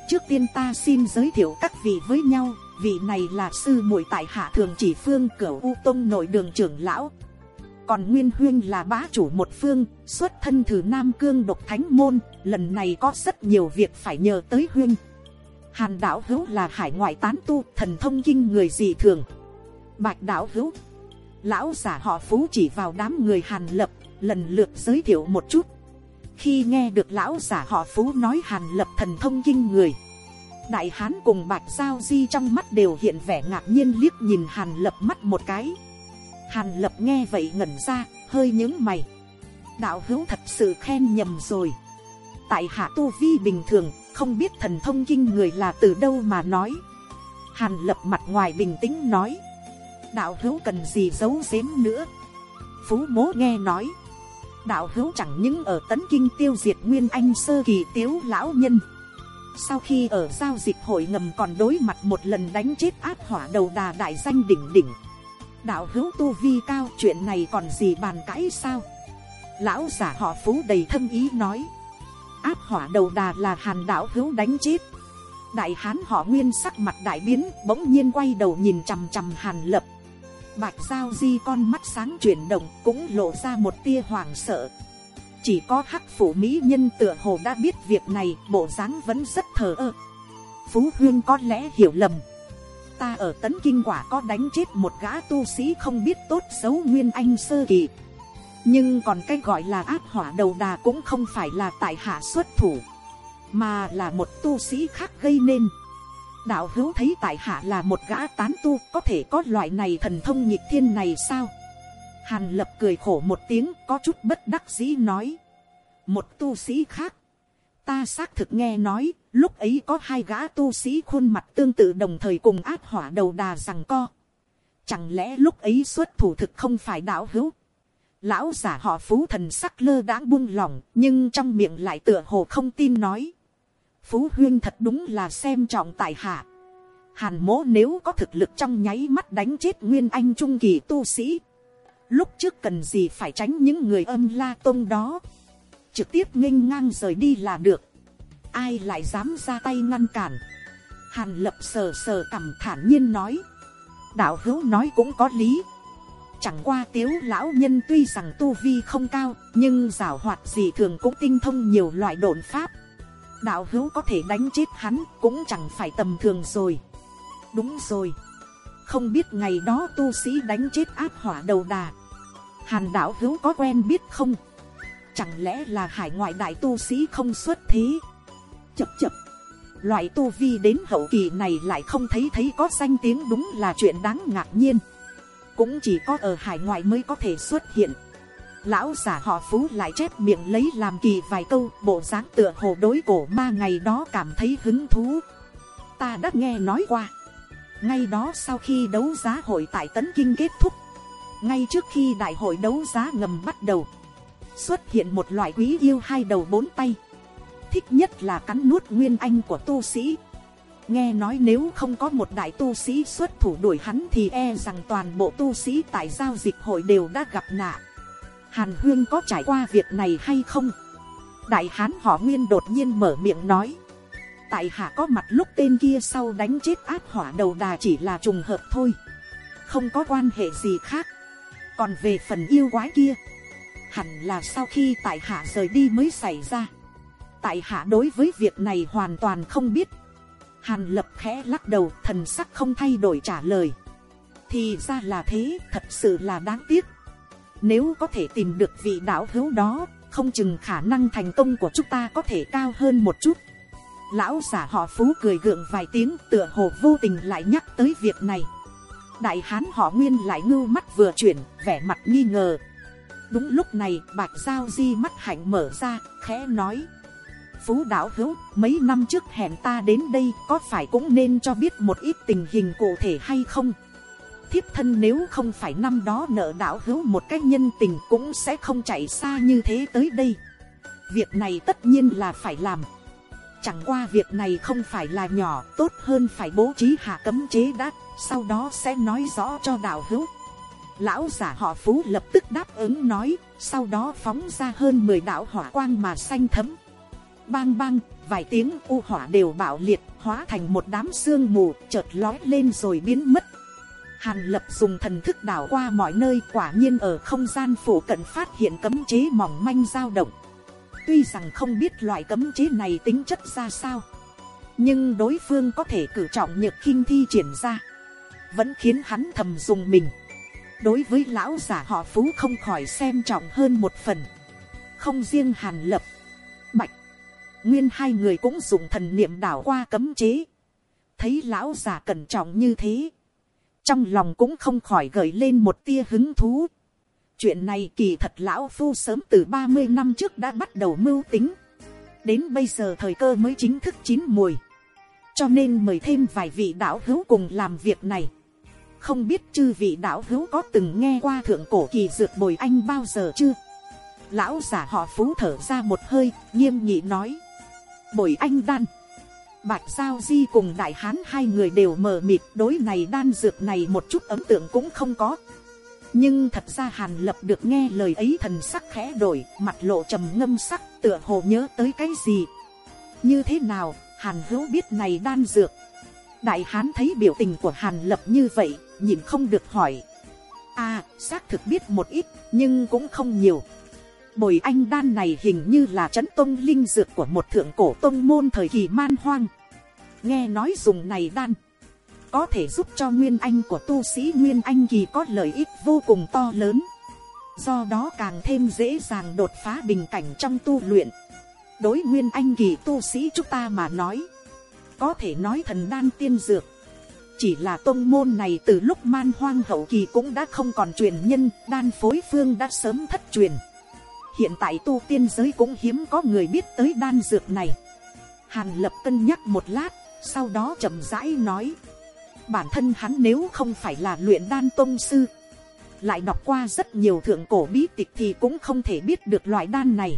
Trước tiên ta xin giới thiệu các vị với nhau, vị này là sư muội tại hạ thường chỉ phương cửa u tông nội đường trưởng lão. Còn nguyên huyên là bá chủ một phương, xuất thân từ nam cương độc thánh môn, lần này có rất nhiều việc phải nhờ tới huyên. Hàn đạo hữu là hải ngoại tán tu, thần thông kinh người dị thường. Bạch đạo hữu, lão giả họ phú chỉ vào đám người hàn lập lần lượt giới thiệu một chút. Khi nghe được lão giả họ phú nói hàn lập thần thông kinh người, đại hán cùng bạch giao di trong mắt đều hiện vẻ ngạc nhiên liếc nhìn hàn lập mắt một cái. Hàn lập nghe vậy ngẩn ra, hơi những mày. Đạo hữu thật sự khen nhầm rồi. Tại hạ tu vi bình thường, không biết thần thông kinh người là từ đâu mà nói. Hàn lập mặt ngoài bình tĩnh nói. Đạo hữu cần gì giấu giếm nữa? Phú mố nghe nói đạo hữu chẳng những ở tấn kinh tiêu diệt nguyên anh sơ kỳ tiếu lão nhân. Sau khi ở giao dịch hội ngầm còn đối mặt một lần đánh chết áp hỏa đầu đà đại danh đỉnh đỉnh. Đạo hữu tu vi cao, chuyện này còn gì bàn cãi sao? Lão giả họ phú đầy thâm ý nói. Áp hỏa đầu đà là hàn đạo hữu đánh chết. Đại hán họ nguyên sắc mặt đại biến, bỗng nhiên quay đầu nhìn chằm chằm hàn lập bạch giao di con mắt sáng chuyển động cũng lộ ra một tia hoàng sợ. Chỉ có hắc phủ mỹ nhân tựa hồ đã biết việc này, bộ dáng vẫn rất thờ ơ. Phú huyên có lẽ hiểu lầm. Ta ở tấn kinh quả có đánh chết một gã tu sĩ không biết tốt xấu nguyên anh sơ kỳ. Nhưng còn cái gọi là áp hỏa đầu đà cũng không phải là tại hạ xuất thủ, mà là một tu sĩ khác gây nên đạo hữu thấy tại hạ là một gã tán tu, có thể có loại này thần thông nhịp thiên này sao? Hàn lập cười khổ một tiếng, có chút bất đắc dĩ nói. Một tu sĩ khác. Ta xác thực nghe nói, lúc ấy có hai gã tu sĩ khuôn mặt tương tự đồng thời cùng áp hỏa đầu đà rằng co. Chẳng lẽ lúc ấy xuất thủ thực không phải đạo hữu? Lão giả họ phú thần sắc lơ đãng buông lỏng, nhưng trong miệng lại tựa hồ không tin nói phú huyên thật đúng là xem trọng tại hạ. Hàn mố nếu có thực lực trong nháy mắt đánh chết nguyên anh trung kỳ tu sĩ. Lúc trước cần gì phải tránh những người âm la tôn đó. Trực tiếp nghênh ngang rời đi là được. Ai lại dám ra tay ngăn cản? Hàn lập sờ sờ cằm thản nhiên nói. Đạo hữu nói cũng có lý. Chẳng qua tiếu lão nhân tuy rằng tu vi không cao, nhưng giảo hoạt gì thường cũng tinh thông nhiều loại đồn pháp đạo hữu có thể đánh chết hắn, cũng chẳng phải tầm thường rồi. Đúng rồi. Không biết ngày đó tu sĩ đánh chết áp hỏa đầu đà. Hàn đạo hữu có quen biết không? Chẳng lẽ là hải ngoại đại tu sĩ không xuất thế? Chập chập. Loại tu vi đến hậu kỳ này lại không thấy thấy có danh tiếng đúng là chuyện đáng ngạc nhiên. Cũng chỉ có ở hải ngoại mới có thể xuất hiện lão giả họ phú lại chép miệng lấy làm kỳ vài câu, bộ dáng tựa hồ đối cổ ma ngày đó cảm thấy hứng thú. Ta đã nghe nói qua. Ngay đó sau khi đấu giá hội tại tấn kinh kết thúc, ngay trước khi đại hội đấu giá ngầm bắt đầu, xuất hiện một loại quý yêu hai đầu bốn tay. Thích nhất là cắn nuốt nguyên anh của tu sĩ. Nghe nói nếu không có một đại tu sĩ xuất thủ đuổi hắn thì e rằng toàn bộ tu sĩ tại giao dịch hội đều đã gặp nạn hàn huyên có trải qua việc này hay không? Đại hán họ nguyên đột nhiên mở miệng nói. Tại hạ có mặt lúc tên kia sau đánh chết át hỏa đầu đà chỉ là trùng hợp thôi. Không có quan hệ gì khác. Còn về phần yêu quái kia, hẳn là sau khi tại hạ rời đi mới xảy ra. Tại hạ đối với việc này hoàn toàn không biết. Hàn lập khẽ lắc đầu, thần sắc không thay đổi trả lời. Thì ra là thế, thật sự là đáng tiếc nếu có thể tìm được vị đạo hữu đó, không chừng khả năng thành công của chúng ta có thể cao hơn một chút. Lão giả họ phú cười gượng vài tiếng, tựa hồ vô tình lại nhắc tới việc này. Đại hán họ nguyên lại ngưu mắt vừa chuyển, vẻ mặt nghi ngờ. Đúng lúc này, bạch giao di mắt hạnh mở ra, khẽ nói. Phú đạo hữu, mấy năm trước hẹn ta đến đây, có phải cũng nên cho biết một ít tình hình cụ thể hay không? Thiếp thân nếu không phải năm đó nợ đạo hữu một cách nhân tình cũng sẽ không chạy xa như thế tới đây. Việc này tất nhiên là phải làm. Chẳng qua việc này không phải là nhỏ, tốt hơn phải bố trí hạ cấm chế đã, sau đó sẽ nói rõ cho đạo hữu. Lão giả họ phú lập tức đáp ứng nói, sau đó phóng ra hơn mười đạo hỏa quang mà xanh thấm. Bang bang, vài tiếng u hỏa đều bạo liệt, hóa thành một đám sương mù, chợt lói lên rồi biến mất hàn lập dùng thần thức đảo qua mọi nơi, quả nhiên ở không gian phủ cận phát hiện cấm chế mỏng manh dao động. Tuy rằng không biết loại cấm chế này tính chất ra sao, nhưng đối phương có thể cử trọng nhược khinh thi triển ra, vẫn khiến hắn thầm dùng mình. Đối với lão giả họ phú không khỏi xem trọng hơn một phần. Không riêng hàn lập, bạch, nguyên hai người cũng dùng thần niệm đảo qua cấm chế. Thấy lão già cẩn trọng như thế trong lòng cũng không khỏi gợi lên một tia hứng thú. Chuyện này kỳ thật lão phu sớm từ ba mươi năm trước đã bắt đầu mưu tính. Đến bây giờ thời cơ mới chính thức chín mùi. Cho nên mời thêm vài vị đạo hữu cùng làm việc này. Không biết chư vị đạo hữu có từng nghe qua thượng cổ kỳ dược bồi anh bao giờ chưa? Lão giả họ phú thở ra một hơi, nghiêm nhị nói. Bồi anh đan bạch giao di cùng đại hán hai người đều mờ mịt, đối này đan dược này một chút ấn tượng cũng không có. Nhưng thật ra hàn lập được nghe lời ấy thần sắc khẽ đổi, mặt lộ trầm ngâm sắc, tựa hồ nhớ tới cái gì. Như thế nào, hàn hữu biết này đan dược? Đại hán thấy biểu tình của hàn lập như vậy nhìn không được hỏi. À xác thực biết một ít, nhưng cũng không nhiều bồi anh đan này hình như là trấn tông linh dược của một thượng cổ tông môn thời kỳ man hoang. Nghe nói dùng này đan, có thể giúp cho nguyên anh của tu sĩ nguyên anh kỳ có lợi ích vô cùng to lớn. Do đó càng thêm dễ dàng đột phá bình cảnh trong tu luyện. Đối nguyên anh kỳ tu sĩ chúng ta mà nói, có thể nói thần đan tiên dược. Chỉ là tôn môn này từ lúc man hoang hậu kỳ cũng đã không còn truyền nhân, đan phối phương đã sớm thất truyền hiện tại tu tiên giới cũng hiếm có người biết tới đan dược này. Hàn lập cân nhắc một lát, sau đó chậm rãi nói. Bản thân hắn nếu không phải là luyện đan tôn sư, lại đọc qua rất nhiều thượng cổ bí tịch thì cũng không thể biết được loại đan này.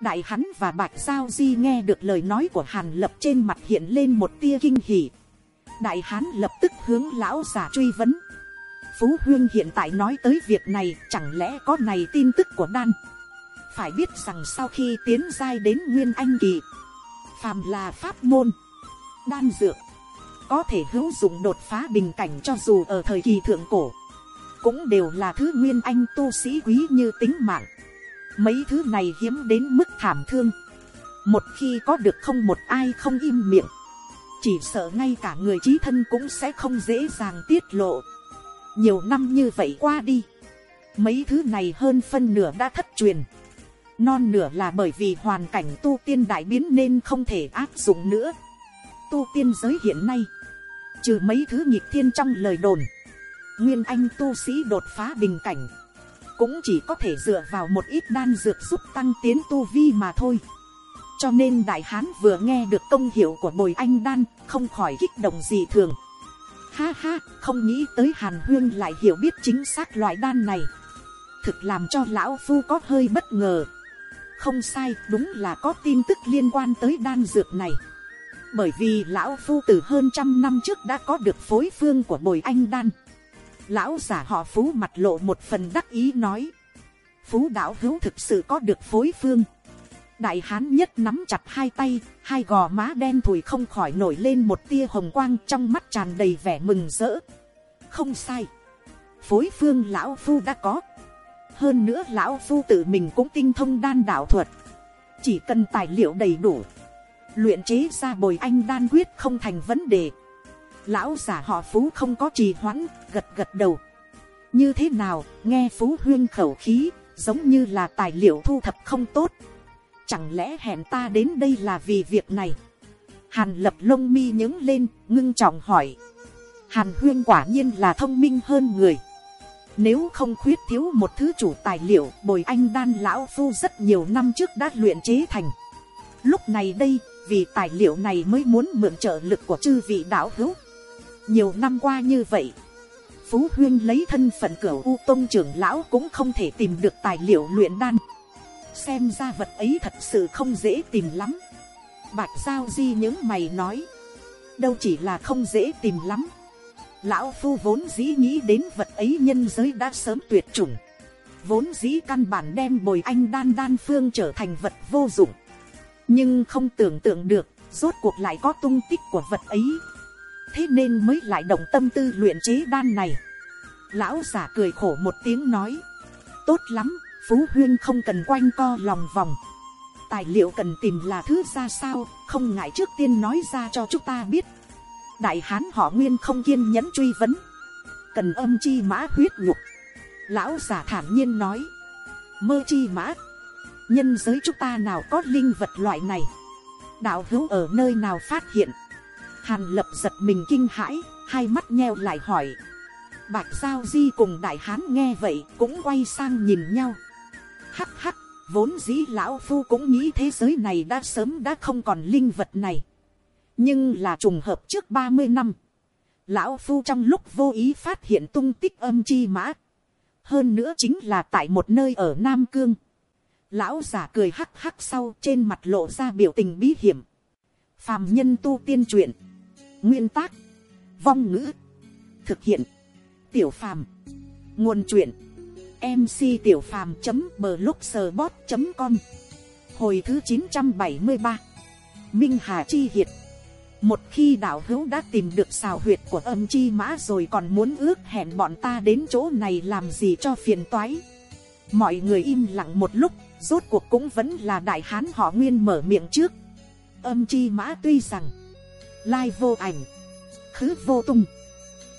Đại hắn và bạch giao di nghe được lời nói của hàn lập trên mặt hiện lên một tia kinh hỉ. Đại hán lập tức hướng lão già truy vấn. Phú huyên hiện tại nói tới việc này, chẳng lẽ có này tin tức của đan? Phải biết rằng sau khi tiến giai đến nguyên anh kỳ, phàm là pháp môn, đan dược, có thể hữu dụng đột phá bình cảnh cho dù ở thời kỳ thượng cổ, cũng đều là thứ nguyên anh tu sĩ quý như tính mạng. Mấy thứ này hiếm đến mức thảm thương. Một khi có được không một ai không im miệng, chỉ sợ ngay cả người trí thân cũng sẽ không dễ dàng tiết lộ. Nhiều năm như vậy qua đi, mấy thứ này hơn phân nửa đã thất truyền non nửa là bởi vì hoàn cảnh tu tiên đại biến nên không thể áp dụng nữa tu tiên giới hiện nay trừ mấy thứ nhịp thiên trong lời đồn nguyên anh tu sĩ đột phá bình cảnh cũng chỉ có thể dựa vào một ít đan dược giúp tăng tiến tu vi mà thôi cho nên đại hán vừa nghe được công hiệu của bồi anh đan không khỏi kích động gì thường Ha ha, không nghĩ tới Hàn Huyên lại hiểu biết chính xác loại đan này. Thực làm cho lão phu có hơi bất ngờ. Không sai, đúng là có tin tức liên quan tới đan dược này. Bởi vì lão phu từ hơn trăm năm trước đã có được phối phương của bồi anh đan. Lão giả họ phú mặt lộ một phần đắc ý nói. Phú đạo hữu thực sự có được phối phương. Đại hán nhất nắm chặt hai tay, hai gò má đen thùi không khỏi nổi lên một tia hồng quang trong mắt tràn đầy vẻ mừng rỡ. Không sai. Phối phương lão phu đã có. Hơn nữa lão phu tự mình cũng tinh thông đan đạo thuật. Chỉ cần tài liệu đầy đủ. Luyện chế ra bồi anh đan quyết không thành vấn đề. Lão giả họ phú không có trì hoãn, gật gật đầu. Như thế nào, nghe phú huyên khẩu khí, giống như là tài liệu thu thập không tốt chẳng lẽ hẹn ta đến đây là vì việc này hàn lập lông mi nhướng lên ngưng trọng hỏi hàn huyên quả nhiên là thông minh hơn người nếu không khuyết thiếu một thứ chủ tài liệu, bồi anh đan lão phu rất nhiều năm trước đã luyện chế thành. Lúc này đây, vì tài liệu này mới muốn mượn trợ lực của chư vị đạo hữu. Nhiều năm qua như vậy, phú huyên lấy thân phận cửa u tôn trưởng lão cũng không thể tìm được tài liệu luyện đan. Xem ra vật ấy thật sự không dễ tìm lắm. Bạch giao di những mày nói, đâu chỉ là không dễ tìm lắm lão phu vốn dĩ nghĩ đến vật ấy nhân giới đã sớm tuyệt chủng. Vốn dĩ căn bản đem bồi anh đan đan phương trở thành vật vô dụng. Nhưng không tưởng tượng được, rốt cuộc lại có tung tích của vật ấy. Thế nên mới lại động tâm tư luyện chế đan này. Lão giả cười khổ một tiếng nói, tốt lắm, phú huyên không cần quanh co lòng vòng. Tài liệu cần tìm là thứ ra sao, không ngại trước tiên nói ra cho chúng ta biết đại hán họ nguyên không kiên nhẫn truy vấn. Cần âm chi mã huyết nhục. Lão giả thản nhiên nói. Mơ chi mã. Nhân giới chúng ta nào có linh vật loại này? Đạo hữu ở nơi nào phát hiện? Hàn lập giật mình kinh hãi hai mắt nheo lại hỏi. Bạch giao di cùng đại hán nghe vậy cũng quay sang nhìn nhau. Hắc hắc, vốn dĩ lão phu cũng nghĩ thế giới này đã sớm đã không còn linh vật này. Nhưng là trùng hợp trước ba mươi năm. Lão phu trong lúc vô ý phát hiện tung tích âm chi mã. Hơn nữa chính là tại một nơi ở Nam Cương. Lão giả cười hắc hắc sau trên mặt lộ ra biểu tình bí hiểm. Phàm nhân tu tiên truyện. Nguyên tác. Vong ngữ. Thực hiện. Tiểu phàm. Nguồn truyện mc tiểu phàm blogspot com hồi thứ chín trăm bảy mươi ba, minh hà chi hiệt một khi đạo hữu đã tìm được xào huyệt của âm chi mã rồi còn muốn ước hẹn bọn ta đến chỗ này làm gì cho phiền toái. Mọi người im lặng một lúc, rốt cuộc cũng vẫn là đại hán họ nguyên mở miệng trước. Âm chi mã tuy rằng, lai vô ảnh, khứ vô tung,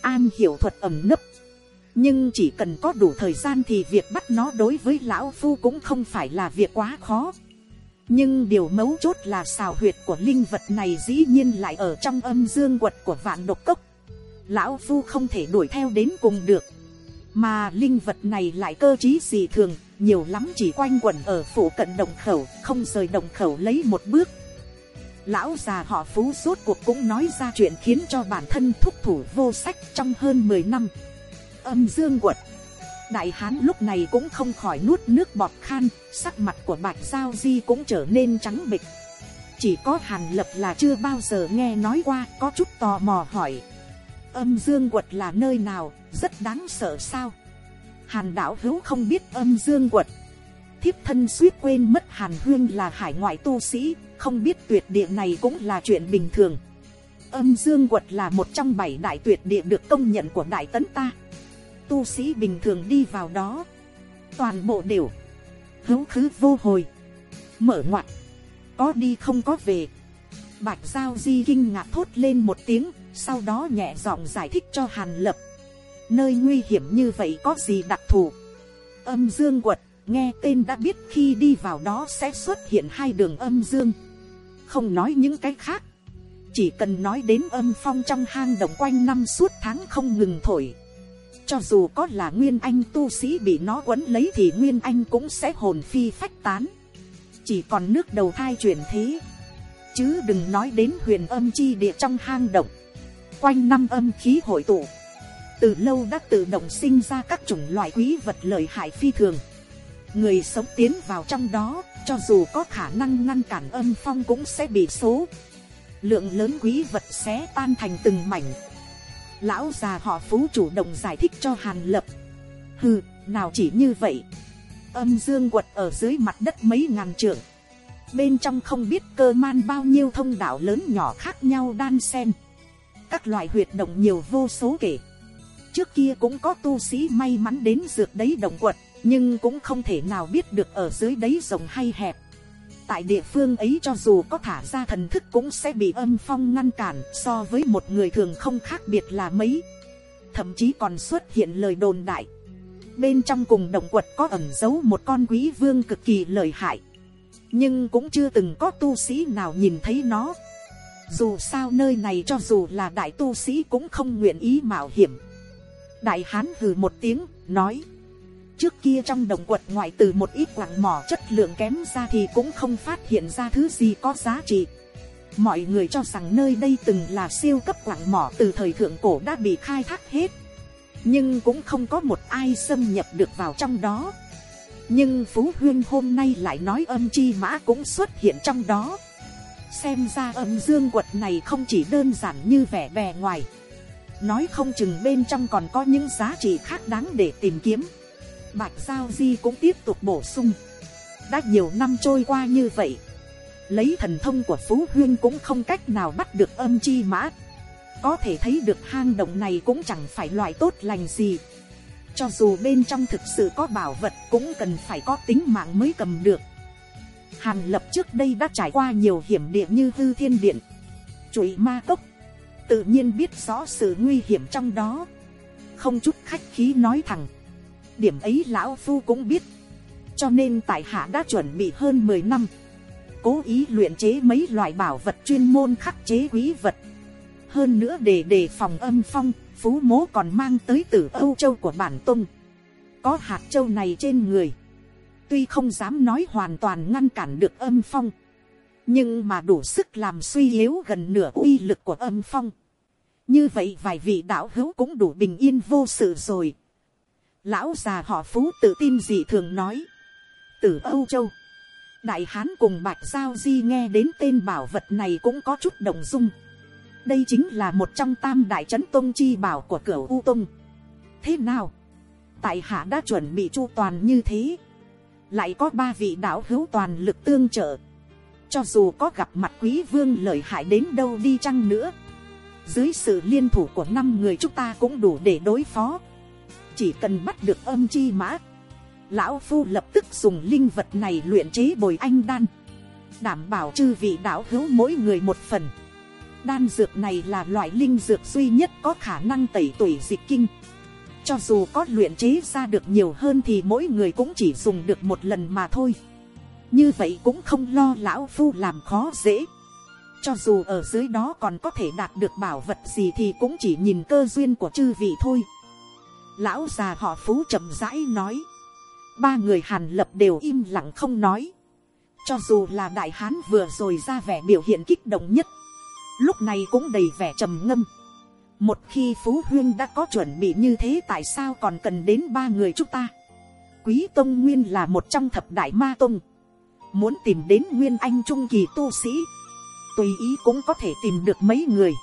an hiểu thuật ẩm nấp, nhưng chỉ cần có đủ thời gian thì việc bắt nó đối với lão phu cũng không phải là việc quá khó nhưng điều mấu chốt là xào huyệt của linh vật này dĩ nhiên lại ở trong âm dương quật của vạn độc cốc. Lão phu không thể đuổi theo đến cùng được. Mà linh vật này lại cơ t gì thường, nhiều lắm chỉ quanh quẩn ở phủ cận đồng khẩu, không rời đồng khẩu lấy một bước. Lão già họ phú rốt cuộc cũng nói ra chuyện khiến cho bản thân thúc thủ vô sách trong hơn mười năm. Âm dương quật đại hán lúc này cũng không khỏi nuốt nước bọt khan, sắc mặt của bạch giao di cũng trở nên trắng bịch chỉ có hàn lập là chưa bao giờ nghe nói qua, có chút tò mò hỏi. Âm dương quật là nơi nào, rất đáng sợ sao? Hàn đạo hữu không biết âm dương quật. Thiếp thân suýt quên mất hàn huyên là hải ngoại tu sĩ, không biết tuyệt địa này cũng là chuyện bình thường. Âm dương quật là một trong bảy đại tuyệt địa được công nhận của đại tấn ta tu sĩ bình thường đi vào đó. Toàn bộ đều hữu khứ vô hồi. Mở ngoặt. Có đi không có về. Bạch giao di kinh ngạc thốt lên một tiếng, sau đó nhẹ giọng giải thích cho hàn lập. Nơi nguy hiểm như vậy có gì đặc thù? Âm dương quật, nghe tên đã biết khi đi vào đó sẽ xuất hiện hai đường âm dương. Không nói những cái khác. Chỉ cần nói đến âm phong trong hang động quanh năm suốt tháng không ngừng thổi cho dù có là nguyên anh tu sĩ bị nó quấn lấy thì nguyên anh cũng sẽ hồn phi phách tán. Chỉ còn nước đầu thai chuyển thế. Chứ đừng nói đến huyền âm chi địa trong hang động. quanh năm âm khí hội tụ, từ lâu đã tự động sinh ra các chủng loại quý vật lợi hại phi thường. người sống tiến vào trong đó, cho dù có khả năng ngăn cản âm phong cũng sẽ bị số. lượng lớn quý vật sẽ tan thành từng mảnh lão già họ phú chủ động giải thích cho hàn lập. hừ, nào chỉ như vậy. âm dương quật ở dưới mặt đất mấy ngàn trượng bên trong không biết cơ man bao nhiêu thông đạo lớn nhỏ khác nhau đan sen. Các loại huyệt động nhiều vô số kể. Trước kia cũng có tu sĩ may mắn đến dược đấy động quật, nhưng cũng không thể nào biết được ở dưới đấy rộng hay hẹp. Tại địa phương ấy cho dù có thả ra thần thức cũng sẽ bị âm phong ngăn cản so với một người thường không khác biệt là mấy. Thậm chí còn xuất hiện lời đồn đại. Bên trong cùng động quật có ẩn giấu một con quý vương cực kỳ lợi hại nhưng cũng chưa từng có tu sĩ nào nhìn thấy nó. Dù sao nơi này cho dù là đại tu sĩ cũng không nguyện ý mạo hiểm. Đại hán hừ một tiếng, nói. Trước kia trong đồng quật ngoại từ một ít quảng mỏ chất lượng kém ra thì cũng không phát hiện ra thứ gì có giá trị. Mọi người cho rằng nơi đây từng là siêu cấp quảng mỏ từ thời thượng cổ đã bị khai thác hết. Nhưng cũng không có một ai xâm nhập được vào trong đó nhưng phú huyên hôm nay lại nói âm chi mã cũng xuất hiện trong đó xem ra âm dương quật này không chỉ đơn giản như vẻ bề ngoài nói không chừng bên trong còn có những giá trị khác đáng để tìm kiếm bạch giao di cũng tiếp tục bổ sung đã nhiều năm trôi qua như vậy lấy thần thông của phú huyên cũng không cách nào bắt được âm chi mã có thể thấy được hang động này cũng chẳng phải loại tốt lành gì cho dù bên trong thực sự có bảo vật cũng cần phải có tính mạng mới cầm được. Hàn lập trước đây đã trải qua nhiều hiểm địa như hư thiên điện, chuỗi ma cốc. Tự nhiên biết rõ sự nguy hiểm trong đó. Không chút khách khí nói thẳng. Điểm ấy lão phu cũng biết. Cho nên tại hạ đã chuẩn bị hơn 10 năm. Cố ý luyện chế mấy loại bảo vật chuyên môn khắc chế quý vật. Hơn nữa để đề phòng âm phong, phú mố còn mang tới từ âu châu của bản tung có hạt châu này trên người tuy không dám nói hoàn toàn ngăn cản được âm phong nhưng mà đủ sức làm suy yếu gần nửa uy lực của âm phong như vậy vài vị đạo hữu cũng đủ bình yên vô sự rồi lão già họ phú tự tin gì thường nói. Từ âu châu, đại hán cùng bạch giao di nghe đến tên bảo vật này cũng có chút động dung. Đây chính là một trong tam đại trấn tôn chi bảo của cửa u tôn thế nào? Tại hạ đã chuẩn bị chu toàn như thế. Lại có ba vị đạo hữu toàn lực tương trợ. Cho dù có gặp mặt quý vương lợi hại đến đâu đi chăng nữa. Dưới sự liên thủ của năm người chúng ta cũng đủ để đối phó chỉ cần bắt được âm chi mã lão phu lập tức dùng linh vật này luyện chế bồi anh đan đảm bảo chư vị đạo hữu mỗi người một phần Đan dược này là loại linh dược duy nhất có khả năng tẩy tuổi dịch kinh. Cho dù có luyện chế ra được nhiều hơn thì mỗi người cũng chỉ dùng được một lần mà thôi. Như vậy cũng không lo lão phu làm khó dễ. Cho dù ở dưới đó còn có thể đạt được bảo vật gì thì cũng chỉ nhìn cơ duyên của chư vị thôi. Lão già họ phú chậm rãi nói. Ba người hàn lập đều im lặng không nói. Cho dù là đại hán vừa rồi ra vẻ biểu hiện kích động nhất lúc này cũng đầy vẻ trầm ngâm. một khi phú huyên đã có chuẩn bị như thế tại sao còn cần đến ba người chúng ta. quý tông nguyên là một trong thập đại ma tông. muốn tìm đến nguyên anh trung kỳ tu sĩ. tùy ý cũng có thể tìm được mấy người.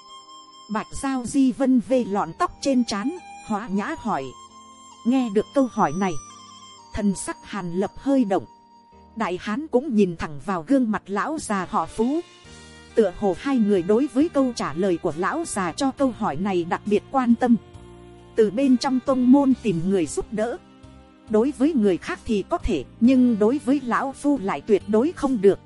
bạch giao di vân vê lọn tóc trên trán, hóa nhã hỏi. nghe được câu hỏi này, thần sắc hàn lập hơi động. đại hán cũng nhìn thẳng vào gương mặt lão già họ phú tựa hồ hai người đối với câu trả lời của lão già cho câu hỏi này đặc biệt quan tâm từ bên trong tôn môn tìm người giúp đỡ đối với người khác thì có thể nhưng đối với lão phu lại tuyệt đối không được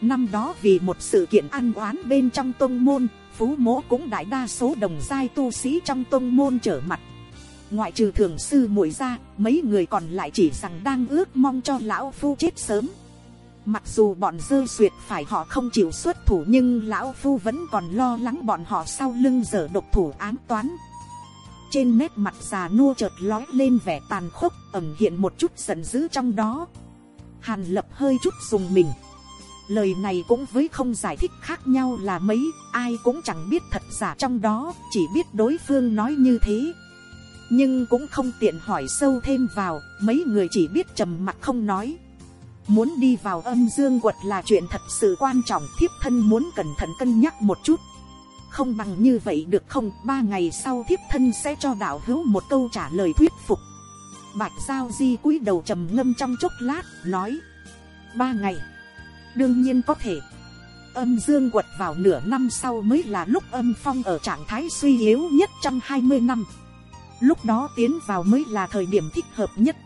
năm đó vì một sự kiện ăn oán bên trong tôn môn phú mỗ cũng đại đa số đồng giai tu sĩ trong tôn môn trở mặt ngoại trừ thường sư muội ra, mấy người còn lại chỉ rằng đang ước mong cho lão phu chết sớm Mặc dù bọn dơ duyệt phải họ không chịu xuất thủ nhưng lão phu vẫn còn lo lắng bọn họ sau lưng giờ độc thủ ám toán. Trên nét mặt già nua chợt lói lên vẻ tàn khốc ẩm hiện một chút giận dữ trong đó. Hàn lập hơi chút dùng mình lời này cũng với không giải thích khác nhau là mấy, ai cũng chẳng biết thật giả trong đó, chỉ biết đối phương nói như thế. Nhưng cũng không tiện hỏi sâu thêm vào, mấy người chỉ biết trầm mặc không nói. Muốn đi vào âm dương quật là chuyện thật sự quan trọng, thiếp thân muốn cẩn thận cân nhắc một chút. Không bằng như vậy được không? Ba ngày sau thiếp thân sẽ cho đạo hữu một câu trả lời thuyết phục. Bạch giao di cúi đầu trầm ngâm trong chốc lát, nói, ba ngày đương nhiên có thể. Âm dương quật vào nửa năm sau mới là lúc âm phong ở trạng thái suy yếu nhất trong hai mươi năm. Lúc đó tiến vào mới là thời điểm thích hợp nhất.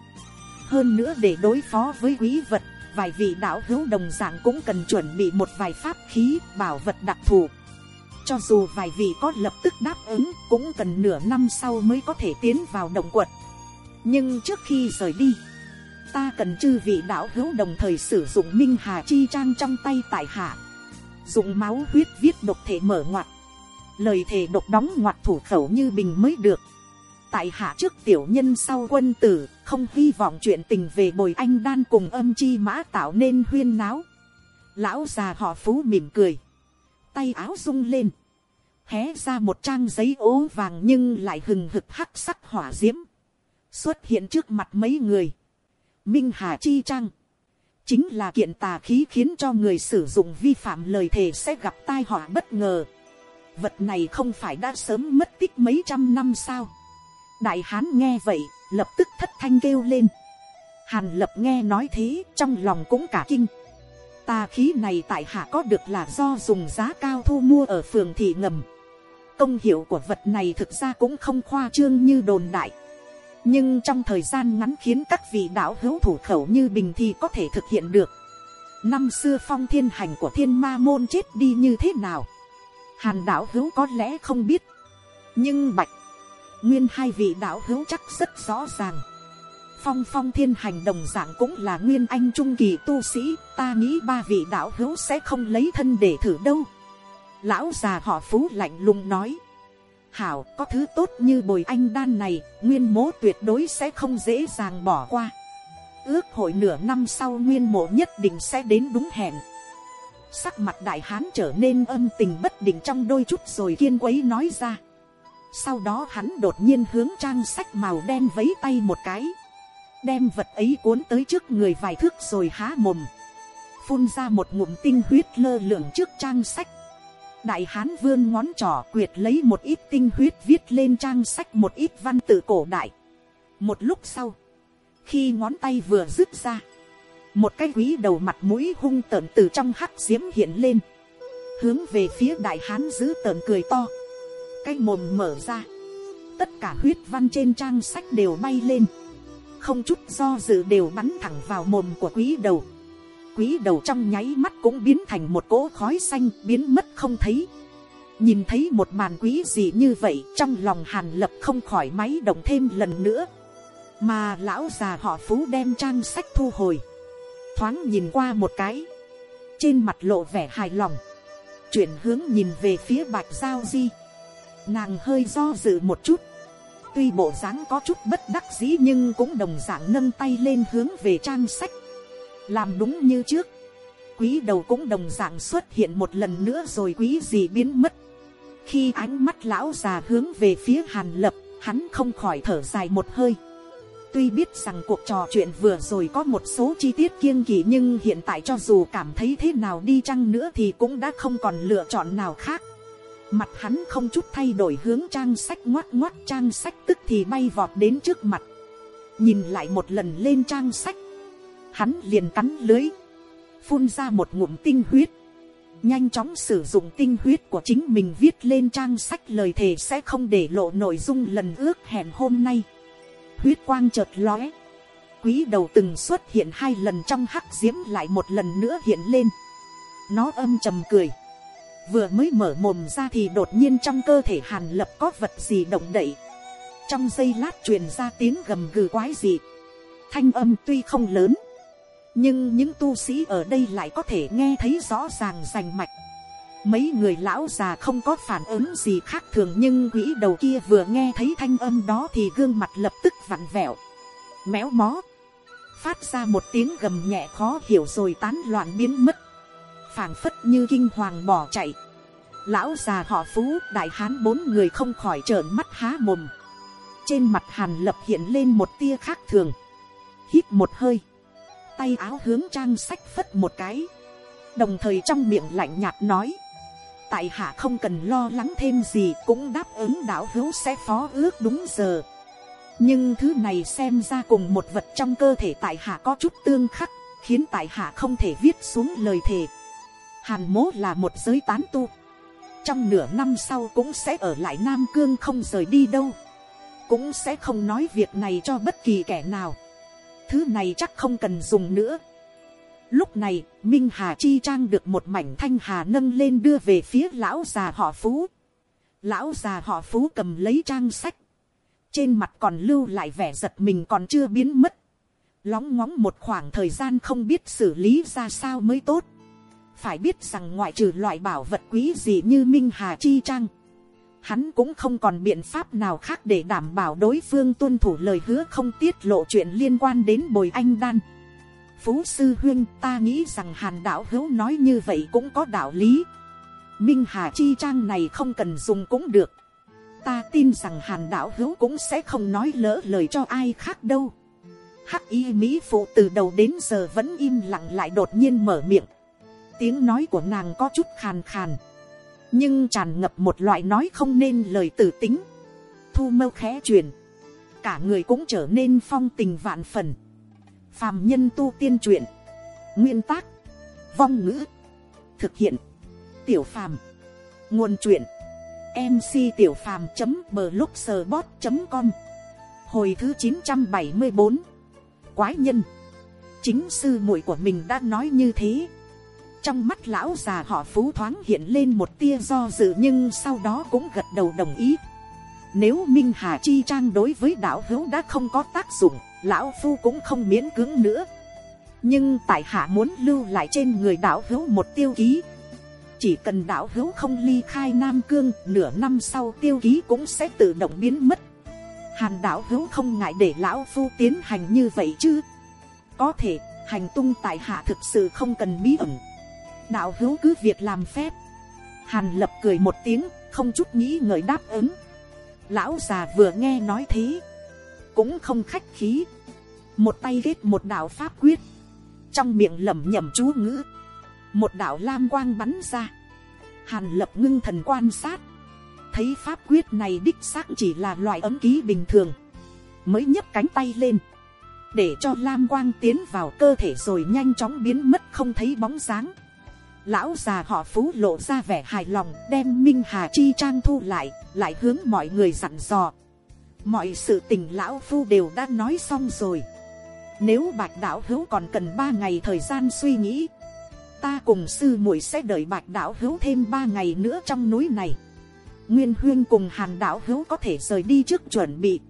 Hơn nữa để đối phó với quý vật, vài vị đạo hữu đồng dạng cũng cần chuẩn bị một vài pháp khí, bảo vật đặc thù. Cho dù vài vị có lập tức đáp ứng, cũng cần nửa năm sau mới có thể tiến vào động quật. Nhưng trước khi rời đi ta cần chư vị đạo hữu đồng thời sử dụng minh hà chi trang trong tay tại hạ. Dùng máu huyết viết độc thể mở ngoặt. Lời thề độc đóng ngoặt thủ khẩu như bình mới được. Tại hạ trước tiểu nhân sau quân tử, không hy vọng chuyện tình về bồi anh đan cùng âm chi mã tạo nên huyên náo. Lão già họ phú mỉm cười. Tay áo rung lên. Hé ra một trang giấy ố vàng nhưng lại hừng hực hắc sắc hỏa diễm. Xuất hiện trước mặt mấy người minh hà chi trang. Chính là kiện tà khí khiến cho người sử dụng vi phạm lời thề sẽ gặp tai họa bất ngờ. Vật này không phải đã sớm mất tích mấy trăm năm sao? Đại hán nghe vậy, lập tức thất thanh kêu lên. Hàn lập nghe nói thế, trong lòng cũng cả kinh. Tà khí này tại hạ có được là do dùng giá cao thu mua ở phường thị ngầm. Công hiệu của vật này thực ra cũng không khoa trương như đồn đại nhưng trong thời gian ngắn khiến các vị đạo hữu thủ khẩu như bình thì có thể thực hiện được. Năm xưa phong thiên hành của thiên ma môn chết đi như thế nào? Hàn đạo hữu có lẽ không biết. Nhưng bạch, nguyên hai vị đạo hữu chắc rất rõ ràng. Phong phong thiên hành đồng dạng cũng là nguyên anh trung kỳ tu sĩ, ta nghĩ ba vị đạo hữu sẽ không lấy thân để thử đâu. Lão già họ phú lạnh lùng nói hảo, có thứ tốt như bồi anh đan này, nguyên mố tuyệt đối sẽ không dễ dàng bỏ qua. Ước hội nửa năm sau nguyên mộ nhất định sẽ đến đúng hẹn. Sắc mặt đại hán trở nên âm tình bất định trong đôi chút rồi kiên quấy nói ra. Sau đó hắn đột nhiên hướng trang sách màu đen vấy tay một cái. Đem vật ấy cuốn tới trước người vài thước rồi há mồm. Phun ra một ngụm tinh huyết lơ lửng trước trang sách đại hán vươn ngón trỏ quyệt lấy một ít tinh huyết viết lên trang sách một ít văn tự cổ đại. Một lúc sau, khi ngón tay vừa dứt ra, một cái quý đầu mặt mũi hung tợn từ trong hắc diễm hiện lên, hướng về phía đại hán giữ tợn cười to. Cái mồm mở ra, tất cả huyết văn trên trang sách đều bay lên. Không chút do dự đều bắn thẳng vào mồm của quý đầu quý đầu trong nháy mắt cũng biến thành một cỗ khói xanh biến mất không thấy. Nhìn thấy một màn quý gì như vậy, trong lòng hàn lập không khỏi máy động thêm lần nữa. Mà lão già họ phú đem trang sách thu hồi. Thoáng nhìn qua một cái. Trên mặt lộ vẻ hài lòng. Chuyển hướng nhìn về phía bạch giao di. Nàng hơi do dự một chút. Tuy bộ dáng có chút bất đắc dĩ nhưng cũng đồng d ạ n g nâng tay lên hướng về trang sách làm đúng như trước. Quý đầu cũng đồng dạng xuất hiện một lần nữa rồi quý gì biến mất. Khi ánh mắt lão già hướng về phía hàn lập, hắn không khỏi thở dài một hơi. Tuy biết rằng cuộc trò chuyện vừa rồi có một số chi tiết kiêng kỵ nhưng hiện tại cho dù cảm thấy thế nào đi chăng nữa thì cũng đã không còn lựa chọn nào khác. Mặt hắn không chút thay đổi hướng trang sách ngoắt ngoắt trang sách tức thì bay vọt đến trước mặt. Nhìn lại một lần lên trang sách hắn liền cắn lưới, phun ra một ngụm tinh huyết, nhanh chóng sử dụng tinh huyết của chính mình viết lên trang sách lời thề sẽ không để lộ nội dung lần ước hẹn hôm nay. huyết quang chợt lóe, quý đầu từng xuất hiện hai lần trong hắc diễm lại một lần nữa hiện lên. nó âm trầm cười, vừa mới mở mồm ra thì đột nhiên trong cơ thể hàn lập có vật gì động đậy. trong giây lát truyền ra tiếng gầm gừ quái dị, thanh âm tuy không lớn, nhưng những tu sĩ ở đây lại có thể nghe thấy rõ ràng rành mạch mấy người lão già không có phản ứng gì khác thường nhưng quỹ đầu kia vừa nghe thấy thanh âm đó thì gương mặt lập tức vặn vẹo méo mó phát ra một tiếng gầm nhẹ khó hiểu rồi tán loạn biến mất phảng phất như kinh hoàng bỏ chạy. Lão già họ phú, đại hán bốn người không khỏi trợn mắt há mồm. Trên mặt hàn lập hiện lên một tia khác thường. Hít một hơi. Tay áo hướng trang sách phất một cái. Đồng thời trong miệng lạnh nhạt nói. Tại hạ không cần lo lắng thêm gì cũng đáp ứng đạo hữu sẽ phó ước đúng giờ. Nhưng thứ này xem ra cùng một vật trong cơ thể tại hạ có chút tương khắc, khiến tại hạ không thể viết xuống lời thề. Hàn mố là một giới tán tu. Trong nửa năm sau cũng sẽ ở lại Nam Cương không rời đi đâu. Cũng sẽ không nói việc này cho bất kỳ kẻ nào. Thứ này chắc không cần dùng nữa. Lúc này, Minh Hà Chi Trang được một mảnh thanh hà nâng lên đưa về phía lão già họ Phú. Lão già họ Phú cầm lấy trang sách. Trên mặt còn lưu lại vẻ giật mình còn chưa biến mất lóng ngóng một khoảng thời gian không biết xử lý ra sao mới tốt. phải biết rằng ngoại trừ loại bảo vật quý gì như minh hà chi trang, hắn cũng không còn biện pháp nào khác để đảm bảo đối phương tuân thủ lời hứa không tiết lộ chuyện liên quan đến bồi anh đan. Phú sư huyên, ta nghĩ rằng hàn đạo hữu nói như vậy cũng có đạo lý. Minh hà chi trang này không cần dùng cũng được. Ta tin rằng hàn đạo hữu cũng sẽ không nói lỡ lời cho ai khác đâu hắc y mỹ phụ từ đầu đến giờ vẫn im lặng lại đột nhiên mở miệng tiếng nói của nàng có chút khàn khàn nhưng tràn ngập một loại nói không nên lời tử tính. Thu mâu khẽ truyền. Cả người cũng trở nên phong tình vạn phần. Phàm nhân tu tiên truyện. Nguyên tác. Vong ngữ. Thực hiện. Tiểu phàm. Nguồn truyện. Mc tiểu phàm blogspot com. Hồi thứ chín trăm bảy mươi bốn. Quái nhân. Chính sư muội của mình đã nói như thế trong mắt lão già họ phú thoáng hiện lên một tia do dự nhưng sau đó cũng gật đầu đồng ý. Nếu minh hà chi trang đối với đạo hữu đã không có tác dụng, lão phu cũng không miễn cưỡng nữa. Nhưng tại hạ muốn lưu lại trên người đạo hữu một tiêu ký. Chỉ cần đạo hữu không ly khai nam cương, nửa năm sau tiêu ký cũng sẽ tự động biến mất. Hàn đạo hữu không ngại để lão phu tiến hành như vậy chứ? Có thể, hành tung tại hạ thực sự không cần bí ẩn đạo hữu cứ việc làm phép. Hàn lập cười một tiếng, không chút nghĩ ngợi đáp ứng. Lão già vừa nghe nói thế, cũng không khách khí. Một tay ghét một đạo pháp quyết, trong miệng lẩm nhẩm chú ngữ. Một đạo lam quang bắn ra. Hàn lập ngưng thần quan sát. Thấy pháp quyết này đích xác chỉ là loại ấm ký bình thường. Mới nhấc cánh tay lên. Để cho lam quang tiến vào cơ thể rồi nhanh chóng biến mất không thấy bóng dáng lão già họ phú lộ ra vẻ hài lòng, đem minh hà chi trang thu lại lại hướng mọi người dặn dò mọi sự tình lão phu đều đã nói xong rồi nếu bạch đạo hữu còn cần ba ngày thời gian suy nghĩ, ta cùng sư muội sẽ đợi bạch đạo hữu thêm ba ngày nữa trong núi này Nguyên Huyên cùng Hàn Đạo Hữu có thể rời đi trước chuẩn bị.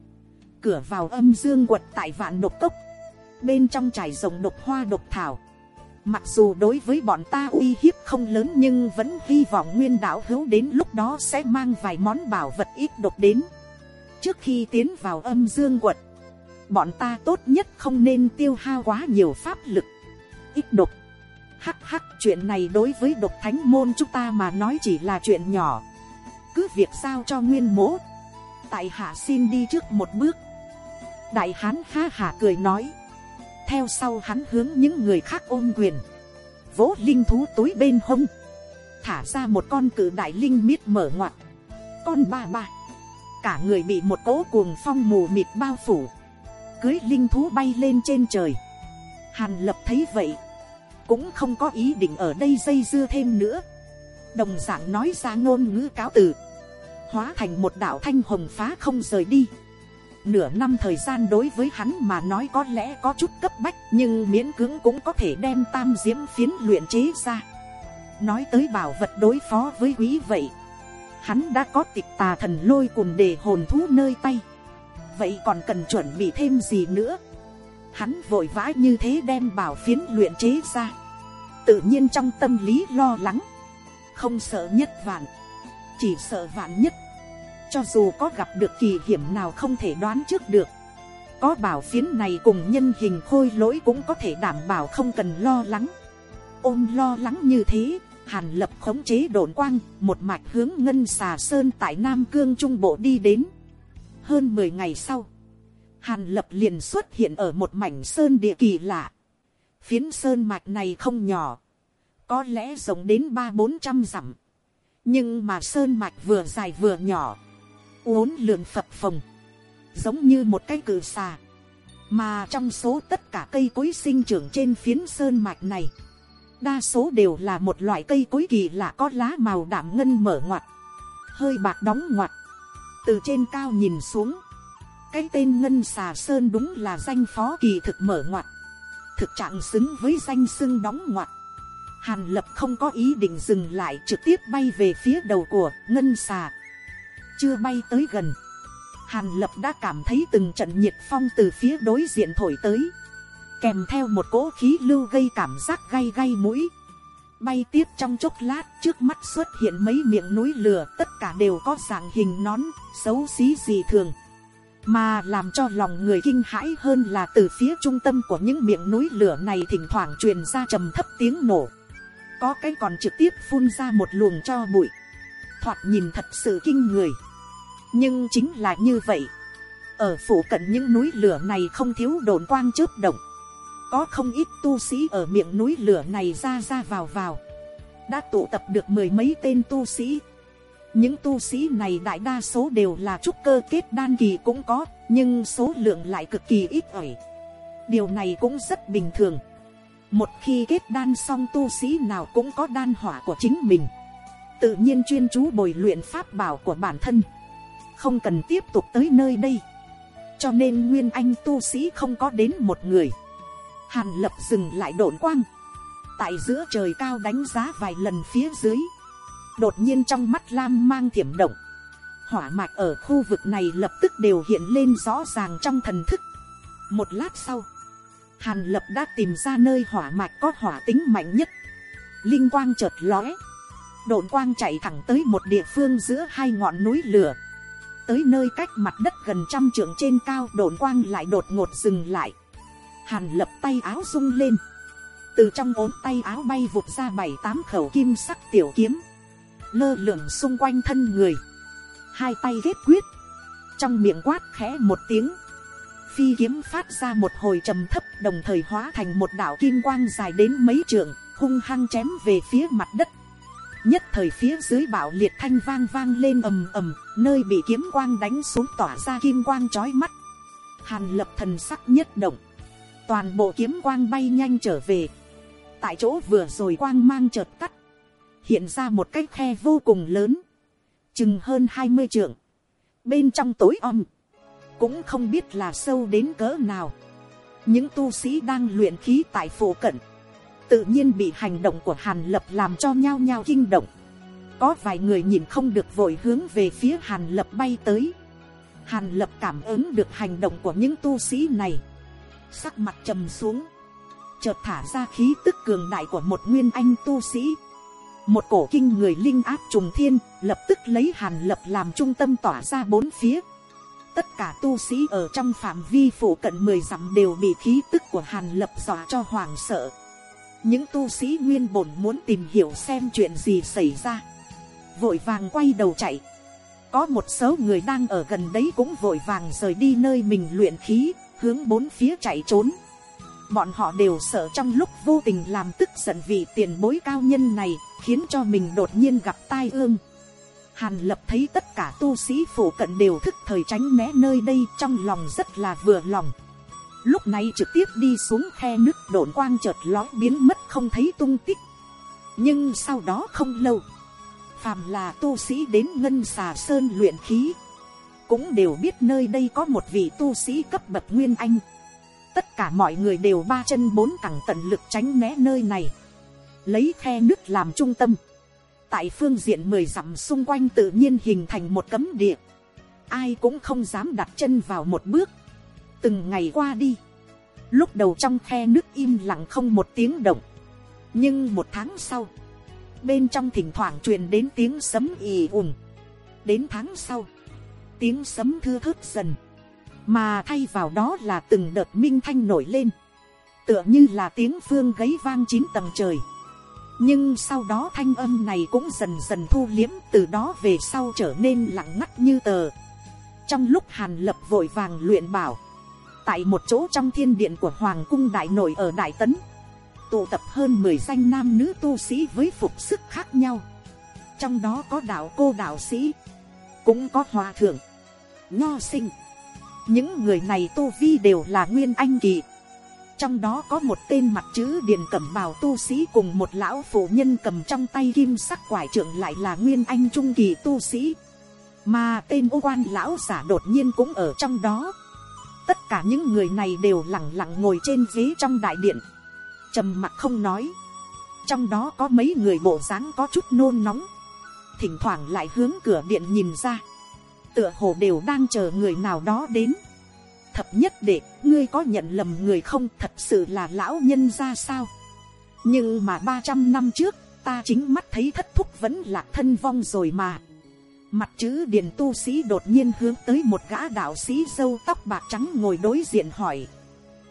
Cửa vào âm dương quật tại vạn độc cốc. Bên trong trải rồng độc hoa độc thảo. Mặc dù đối với bọn ta uy hiếp không lớn nhưng vẫn hy vọng Nguyên Đạo Hữu đến lúc đó sẽ mang vài món bảo vật ít độc đến. Trước khi tiến vào âm dương quật, bọn ta tốt nhất không nên tiêu hao quá nhiều pháp lực. Ít độc. Hắc hắc chuyện này đối với độc thánh môn chúng ta mà nói chỉ là chuyện nhỏ cứ việc sao cho nguyên mỗ tại hạ xin đi trước một bước đại hán ha hả cười nói theo sau hắn hướng những người khác ôm quyền. Vỗ linh thú túi bên hông. Thả ra một con cự đại linh miết mở ngoặt. Con ba ba. Cả người bị một cỗ cuồng phong mù mịt bao phủ. Cưới linh thú bay lên trên trời. Hàn lập thấy vậy. Cũng không có ý định ở đây dây dưa thêm nữa. Đồng dạng nói ra ngôn ngữ cáo từ. Hóa thành một đạo thanh hồng phá không rời đi nửa năm thời gian đối với hắn mà nói có lẽ có chút cấp bách, nhưng miễn cưỡng cũng có thể đem tam diễm phiến luyện chế ra. Nói tới bảo vật đối phó với quý vậy, hắn đã có tịch tà thần lôi cùng để hồn thú nơi tay. Vậy còn cần chuẩn bị thêm gì nữa? Hắn vội vã như thế đem bảo phiến luyện chế ra. Tự nhiên trong tâm lý lo lắng. Không sợ nhất vạn, chỉ sợ vạn nhất cho dù có gặp được kỳ hiểm nào không thể đoán trước được có bảo phiến này cùng nhân hình khôi lỗi cũng có thể đảm bảo không cần lo lắng ôm lo lắng như thế, hàn lập khống chế đồn quang, một mạch hướng ngân xà sơn tại Nam Cương Trung Bộ đi đến. Hơn 10 ngày sau, hàn lập liền xuất hiện ở một mảnh sơn địa kỳ lạ. Phiến sơn mạch này không nhỏ, có lẽ rộng đến ba bốn trăm dặm. Nhưng mà sơn mạch vừa dài vừa nhỏ, uốn lượn phập phồng, giống như một cái cự xà. Mà trong số tất cả cây cối sinh trưởng trên phiến sơn mạch này, đa số đều là một loại cây cối kỳ lạ có lá màu đạm ngân mở ngoặt, hơi bạc đóng ngoặt. Từ trên cao nhìn xuống, cái tên ngân xà sơn đúng là danh phó kỳ thực mở ngoặt, thực trạng xứng với danh xưng đóng ngoặt. Hàn lập không có ý định dừng lại trực tiếp bay về phía đầu của ngân xà. Chưa bay tới gần Hàn lập đã cảm thấy từng trận nhiệt phong từ phía đối diện thổi tới. Kèm theo một cỗ khí lưu gây cảm giác gay gay mũi. Bay tiếp trong chốc lát trước mắt xuất hiện mấy miệng núi lửa tất cả đều có dạng hình nón, xấu xí gì thường. Mà làm cho lòng người kinh hãi hơn là từ phía trung tâm của những miệng núi lửa này thỉnh thoảng truyền ra trầm thấp tiếng nổ. Có cái còn trực tiếp phun ra một luồng cho bụi. Thoạt nhìn thật sự kinh người nhưng chính là như vậy. Ở phủ cận những núi lửa này không thiếu đồn quang chớp động. Có không ít tu sĩ ở miệng núi lửa này ra ra vào vào. Đã tụ tập được mười mấy tên tu sĩ. Những tu sĩ này đại đa số đều là trúc cơ kết đan kỳ cũng có, nhưng số lượng lại cực kỳ ít ỏi. Điều này cũng rất bình thường. Một khi kết đan xong tu sĩ nào cũng có đan hỏa của chính mình. Tự nhiên chuyên chú bồi luyện pháp bảo của bản thân không cần tiếp tục tới nơi đây. Cho nên nguyên anh tu sĩ không có đến một người. Hàn lập dừng lại đổn quang. Tại giữa trời cao đánh giá vài lần phía dưới. Đột nhiên trong mắt lam mang thiểm động. Hỏa mạch ở khu vực này lập tức đều hiện lên rõ ràng trong thần thức. Một lát sau, hàn lập đã tìm ra nơi hỏa mạch có hỏa tính mạnh nhất. Linh quang chợt lóe. Độn quang chạy thẳng tới một địa phương giữa hai ngọn núi lửa tới nơi cách mặt đất gần trăm trượng trên cao đồn quang lại đột ngột dừng lại. Hàn lập tay áo rung lên. Từ trong ốm tay áo bay vụt ra bảy tám khẩu kim sắc tiểu kiếm. Lơ lửng xung quanh thân người. Hai tay ghét quyết. Trong miệng quát khẽ một tiếng. Phi kiếm phát ra một hồi trầm thấp đồng thời hóa thành một đạo kim quang dài đến mấy trượng, hung hăng chém về phía mặt đất nhất thời phía dưới bạo liệt thanh vang vang lên ầm ầm, nơi bị kiếm quang đánh xuống tỏa ra kim quang chói mắt. Hàn lập thần sắc nhất động. Toàn bộ kiếm quang bay nhanh trở về. Tại chỗ vừa rồi quang mang chợt tắt. Hiện ra một cái khe vô cùng lớn. Chừng hơn hai mươi trượng. Bên trong tối om. Cũng không biết là sâu đến cỡ nào. Những tu sĩ đang luyện khí tại phổ cận tự nhiên bị hành động của hàn lập làm cho nhao nhao kinh động. Có vài người nhìn không được vội hướng về phía hàn lập bay tới. Hàn lập cảm ứng được hành động của những tu sĩ này. Sắc mặt trầm xuống. Chợt thả ra khí tức cường đại của một nguyên anh tu sĩ. Một cổ kinh người linh áp trùng thiên, lập tức lấy hàn lập làm trung tâm tỏa ra bốn phía. Tất cả tu sĩ ở trong phạm vi phủ cận mười dặm đều bị khí tức của hàn lập dọa cho hoàng sợ những tu sĩ nguyên bổn muốn tìm hiểu xem chuyện gì xảy ra. Vội vàng quay đầu chạy. Có một số người đang ở gần đấy cũng vội vàng rời đi nơi mình luyện khí, hướng bốn phía chạy trốn. Bọn họ đều sợ trong lúc vô tình làm tức giận vị tiền bối cao nhân này, khiến cho mình đột nhiên gặp tai ương. Hàn lập thấy tất cả tu sĩ phủ cận đều thức thời tránh né nơi đây, trong lòng rất là vừa lòng lúc này trực tiếp đi xuống khe nước đồn quang chợt lói biến mất không thấy tung tích. Nhưng sau đó không lâu, phàm là tu sĩ đến ngân xà sơn luyện khí, cũng đều biết nơi đây có một vị tu sĩ cấp bậc nguyên anh. Tất cả mọi người đều ba chân bốn cẳng tận lực tránh né nơi này, lấy khe nước làm trung tâm. Tại phương diện mười dặm xung quanh tự nhiên hình thành một cấm địa. Ai cũng không dám đặt chân vào một bước từng ngày qua đi. Lúc đầu trong khe nước im lặng không một tiếng động. Nhưng một tháng sau, bên trong thỉnh thoảng truyền đến tiếng sấm ì ùng đến tháng sau, tiếng sấm thưa thớt dần. Mà thay vào đó là từng đợt minh thanh nổi lên. Tựa như là tiếng phương gáy vang chín tầng trời. Nhưng sau đó thanh âm này cũng dần dần thu liếm, từ đó về sau trở nên lặng ngắt như tờ. Trong lúc hàn lập vội vàng luyện bảo tại một chỗ trong thiên điện của hoàng cung đại nội ở đại tấn. Tụ tập hơn mười danh nam nữ tu sĩ với phục sức khác nhau. Trong đó có đạo cô đạo sĩ, cũng có hòa thượng, nho sinh. Những người này tu vi đều là nguyên anh kỳ. Trong đó có một tên mặt chữ điền cẩm bào tu sĩ cùng một lão phụ nhân cầm trong tay kim sắc quải trưởng lại là nguyên anh trung kỳ tu sĩ. Mà tên ô quan lão giả đột nhiên cũng ở trong đó tất cả những người này đều lẳng lặng ngồi trên ghế trong đại điện. Trầm mặc không nói. Trong đó có mấy người bộ dáng có chút nôn nóng. Thỉnh thoảng lại hướng cửa điện nhìn ra. Tựa hồ đều đang chờ người nào đó đến. Thập nhất đệ, ngươi có nhận lầm người không? Thật sự là lão nhân ra sao? Nhưng mà ba trăm năm trước, ta chính mắt thấy thất thúc vẫn là thân vong rồi mà mặt chữ điền tu sĩ đột nhiên hướng tới một gã đạo sĩ dâu tóc bạc trắng ngồi đối diện hỏi.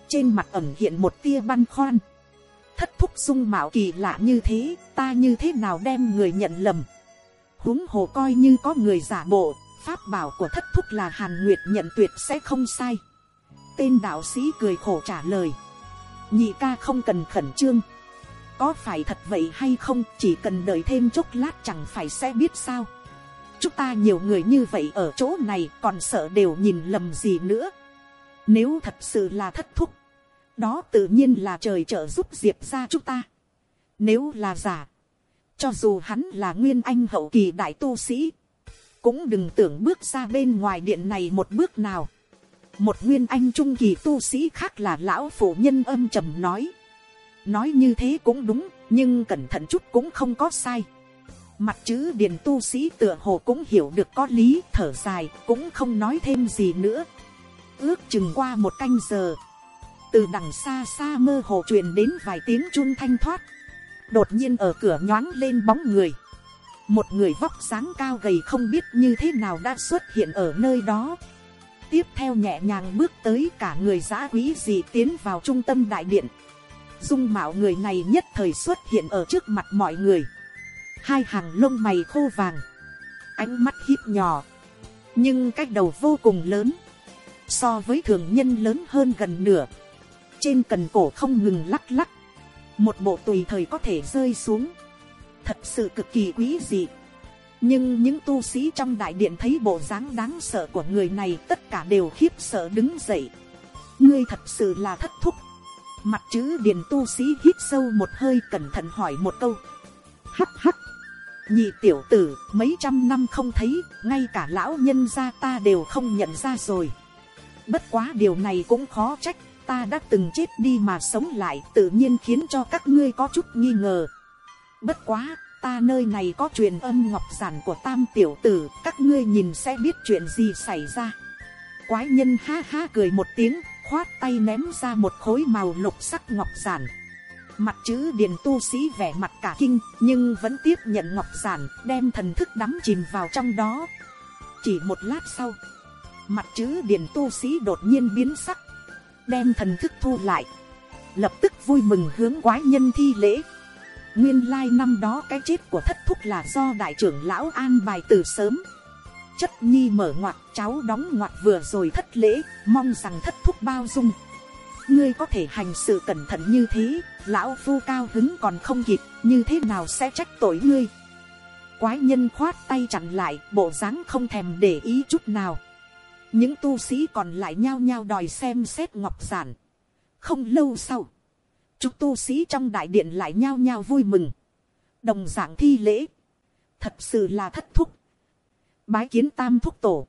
Trên mặt ẩn hiện một tia băn khoăn. Thất thúc dung mạo kỳ lạ như thế, ta như thế nào đem người nhận lầm? Huống hồ coi như có người giả bộ, pháp bảo của thất thúc là hàn nguyệt nhận tuyệt sẽ không sai. Tên đạo sĩ cười khổ trả lời. Nhị ca không cần khẩn trương. Có phải thật vậy hay không, chỉ cần đợi thêm chốc lát chẳng phải sẽ biết sao? Chúng ta nhiều người như vậy ở chỗ này còn sợ đều nhìn lầm gì nữa. Nếu thật sự là thất thúc, đó tự nhiên là trời trợ giúp diệp ra chúng ta. Nếu là giả, cho dù hắn là nguyên anh hậu kỳ đại tu sĩ, cũng đừng tưởng bước ra bên ngoài điện này một bước nào. Một nguyên anh trung kỳ tu sĩ khác là lão phụ nhân âm trầm nói. Nói như thế cũng đúng, nhưng cẩn thận chút cũng không có sai mặt chữ điền tu sĩ tựa hồ cũng hiểu được có lý, thở dài, cũng không nói thêm gì nữa. Ước chừng qua một canh giờ. Từ đằng xa xa mơ hồ truyền đến vài tiếng chun thanh thoát. Đột nhiên ở cửa nhoáng lên bóng người. Một người vóc dáng cao gầy không biết như thế nào đã xuất hiện ở nơi đó. Tiếp theo nhẹ nhàng bước tới cả người giã quý dị tiến vào trung tâm đại điện. Dung mạo người này nhất thời xuất hiện ở trước mặt mọi người hai hàng lông mày khô vàng. Ánh mắt híp nhỏ. Nhưng cái đầu vô cùng lớn. So với thường nhân lớn hơn gần nửa. Trên cần cổ không ngừng lắc lắc. Một bộ tùy thời có thể rơi xuống. Thật sự cực kỳ quý dị. Nhưng những tu sĩ trong đại điện thấy bộ dáng đáng sợ của người này tất cả đều khiếp sợ đứng dậy. Ngươi thật sự là thất thúc. Mặt chữ điền tu sĩ hít sâu một hơi cẩn thận hỏi một câu. Hắc hắc nhị tiểu tử, mấy trăm năm không thấy, ngay cả lão nhân gia ta đều không nhận ra rồi. Bất quá điều này cũng khó trách, ta đã từng chết đi mà sống lại, tự nhiên khiến cho các ngươi có chút nghi ngờ. Bất quá, ta nơi này có truyền âm ngọc giản của tam tiểu tử, các ngươi nhìn sẽ biết chuyện gì xảy ra. Quái nhân ha ha cười một tiếng, khoát tay ném ra một khối màu lục sắc ngọc giản mặt chữ điền tu sĩ vẻ mặt cả kinh, nhưng vẫn tiếp nhận ngọc giản, đem thần thức đắm chìm vào trong đó. Chỉ một lát sau, mặt chữ điền tu sĩ đột nhiên biến sắc, đem thần thức thu lại, lập tức vui mừng hướng quái nhân thi lễ. Nguyên lai năm đó cái chết của thất thúc là do đại trưởng lão an bài từ sớm. Chất nhi mở ngoặt, cháu đóng ngoặt vừa rồi thất lễ, mong rằng thất thúc bao dung ngươi có thể hành sự cẩn thận như thế, lão phu cao hứng còn không kịp, như thế nào sẽ trách tội ngươi? Quái nhân khoát tay chặn lại, bộ dáng không thèm để ý chút nào. Những tu sĩ còn lại nhao nhao đòi xem xét ngọc giản. Không lâu sau, chúng tu sĩ trong đại điện lại nhao nhao vui mừng. Đồng dạng thi lễ. Thật sự là thất thúc. Bái kiến tam thúc tổ.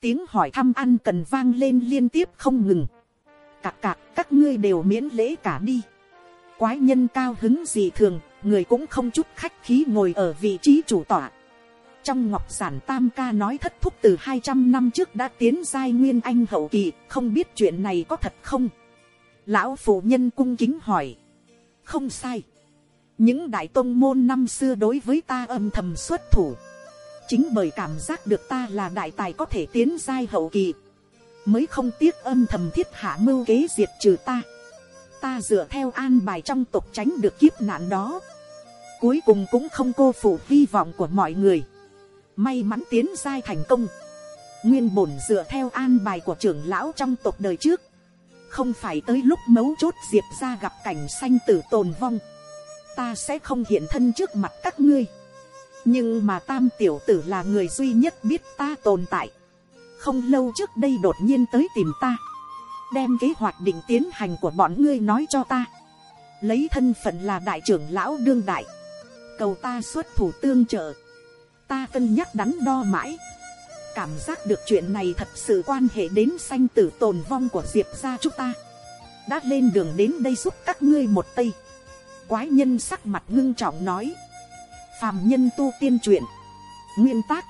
Tiếng hỏi thăm ăn cần vang lên liên tiếp không ngừng cạc cạc, các ngươi đều miễn lễ cả đi. Quái nhân cao hứng gì thường, người cũng không chút khách khí ngồi ở vị trí chủ tọa. Trong ngọc giản tam ca nói thất thúc từ hai trăm năm trước đã tiến giai nguyên anh hậu kỳ, không biết chuyện này có thật không? Lão phụ nhân cung kính hỏi. Không sai. Những đại tôn môn năm xưa đối với ta âm thầm xuất thủ. Chính bởi cảm giác được ta là đại tài có thể tiến giai hậu kỳ mới không tiếc âm thầm thiết hạ mưu kế diệt trừ ta. Ta dựa theo an bài trong tộc tránh được kiếp nạn đó. Cuối cùng cũng không cô phụ hy vọng của mọi người, may mắn tiến giai thành công, nguyên bổn dựa theo an bài của trưởng lão trong tộc đời trước, không phải tới lúc mấu chốt diệp ra gặp cảnh sanh tử tồn vong, ta sẽ không hiện thân trước mặt các ngươi, nhưng mà tam tiểu tử là người duy nhất biết ta tồn tại, không lâu trước đây đột nhiên tới tìm ta, đem kế hoạch định tiến hành của bọn ngươi nói cho ta, lấy thân phận là đại trưởng lão đương đại, cầu ta xuất thủ tương trợ, ta cân nhắc đắn đo mãi, cảm giác được chuyện này thật sự quan hệ đến sanh tử tồn vong của diệp gia chúng ta, đã lên đường đến đây giúp các ngươi một tây, quái nhân sắc mặt ngưng trọng nói, phàm nhân tu tiên truyện, nguyên tác,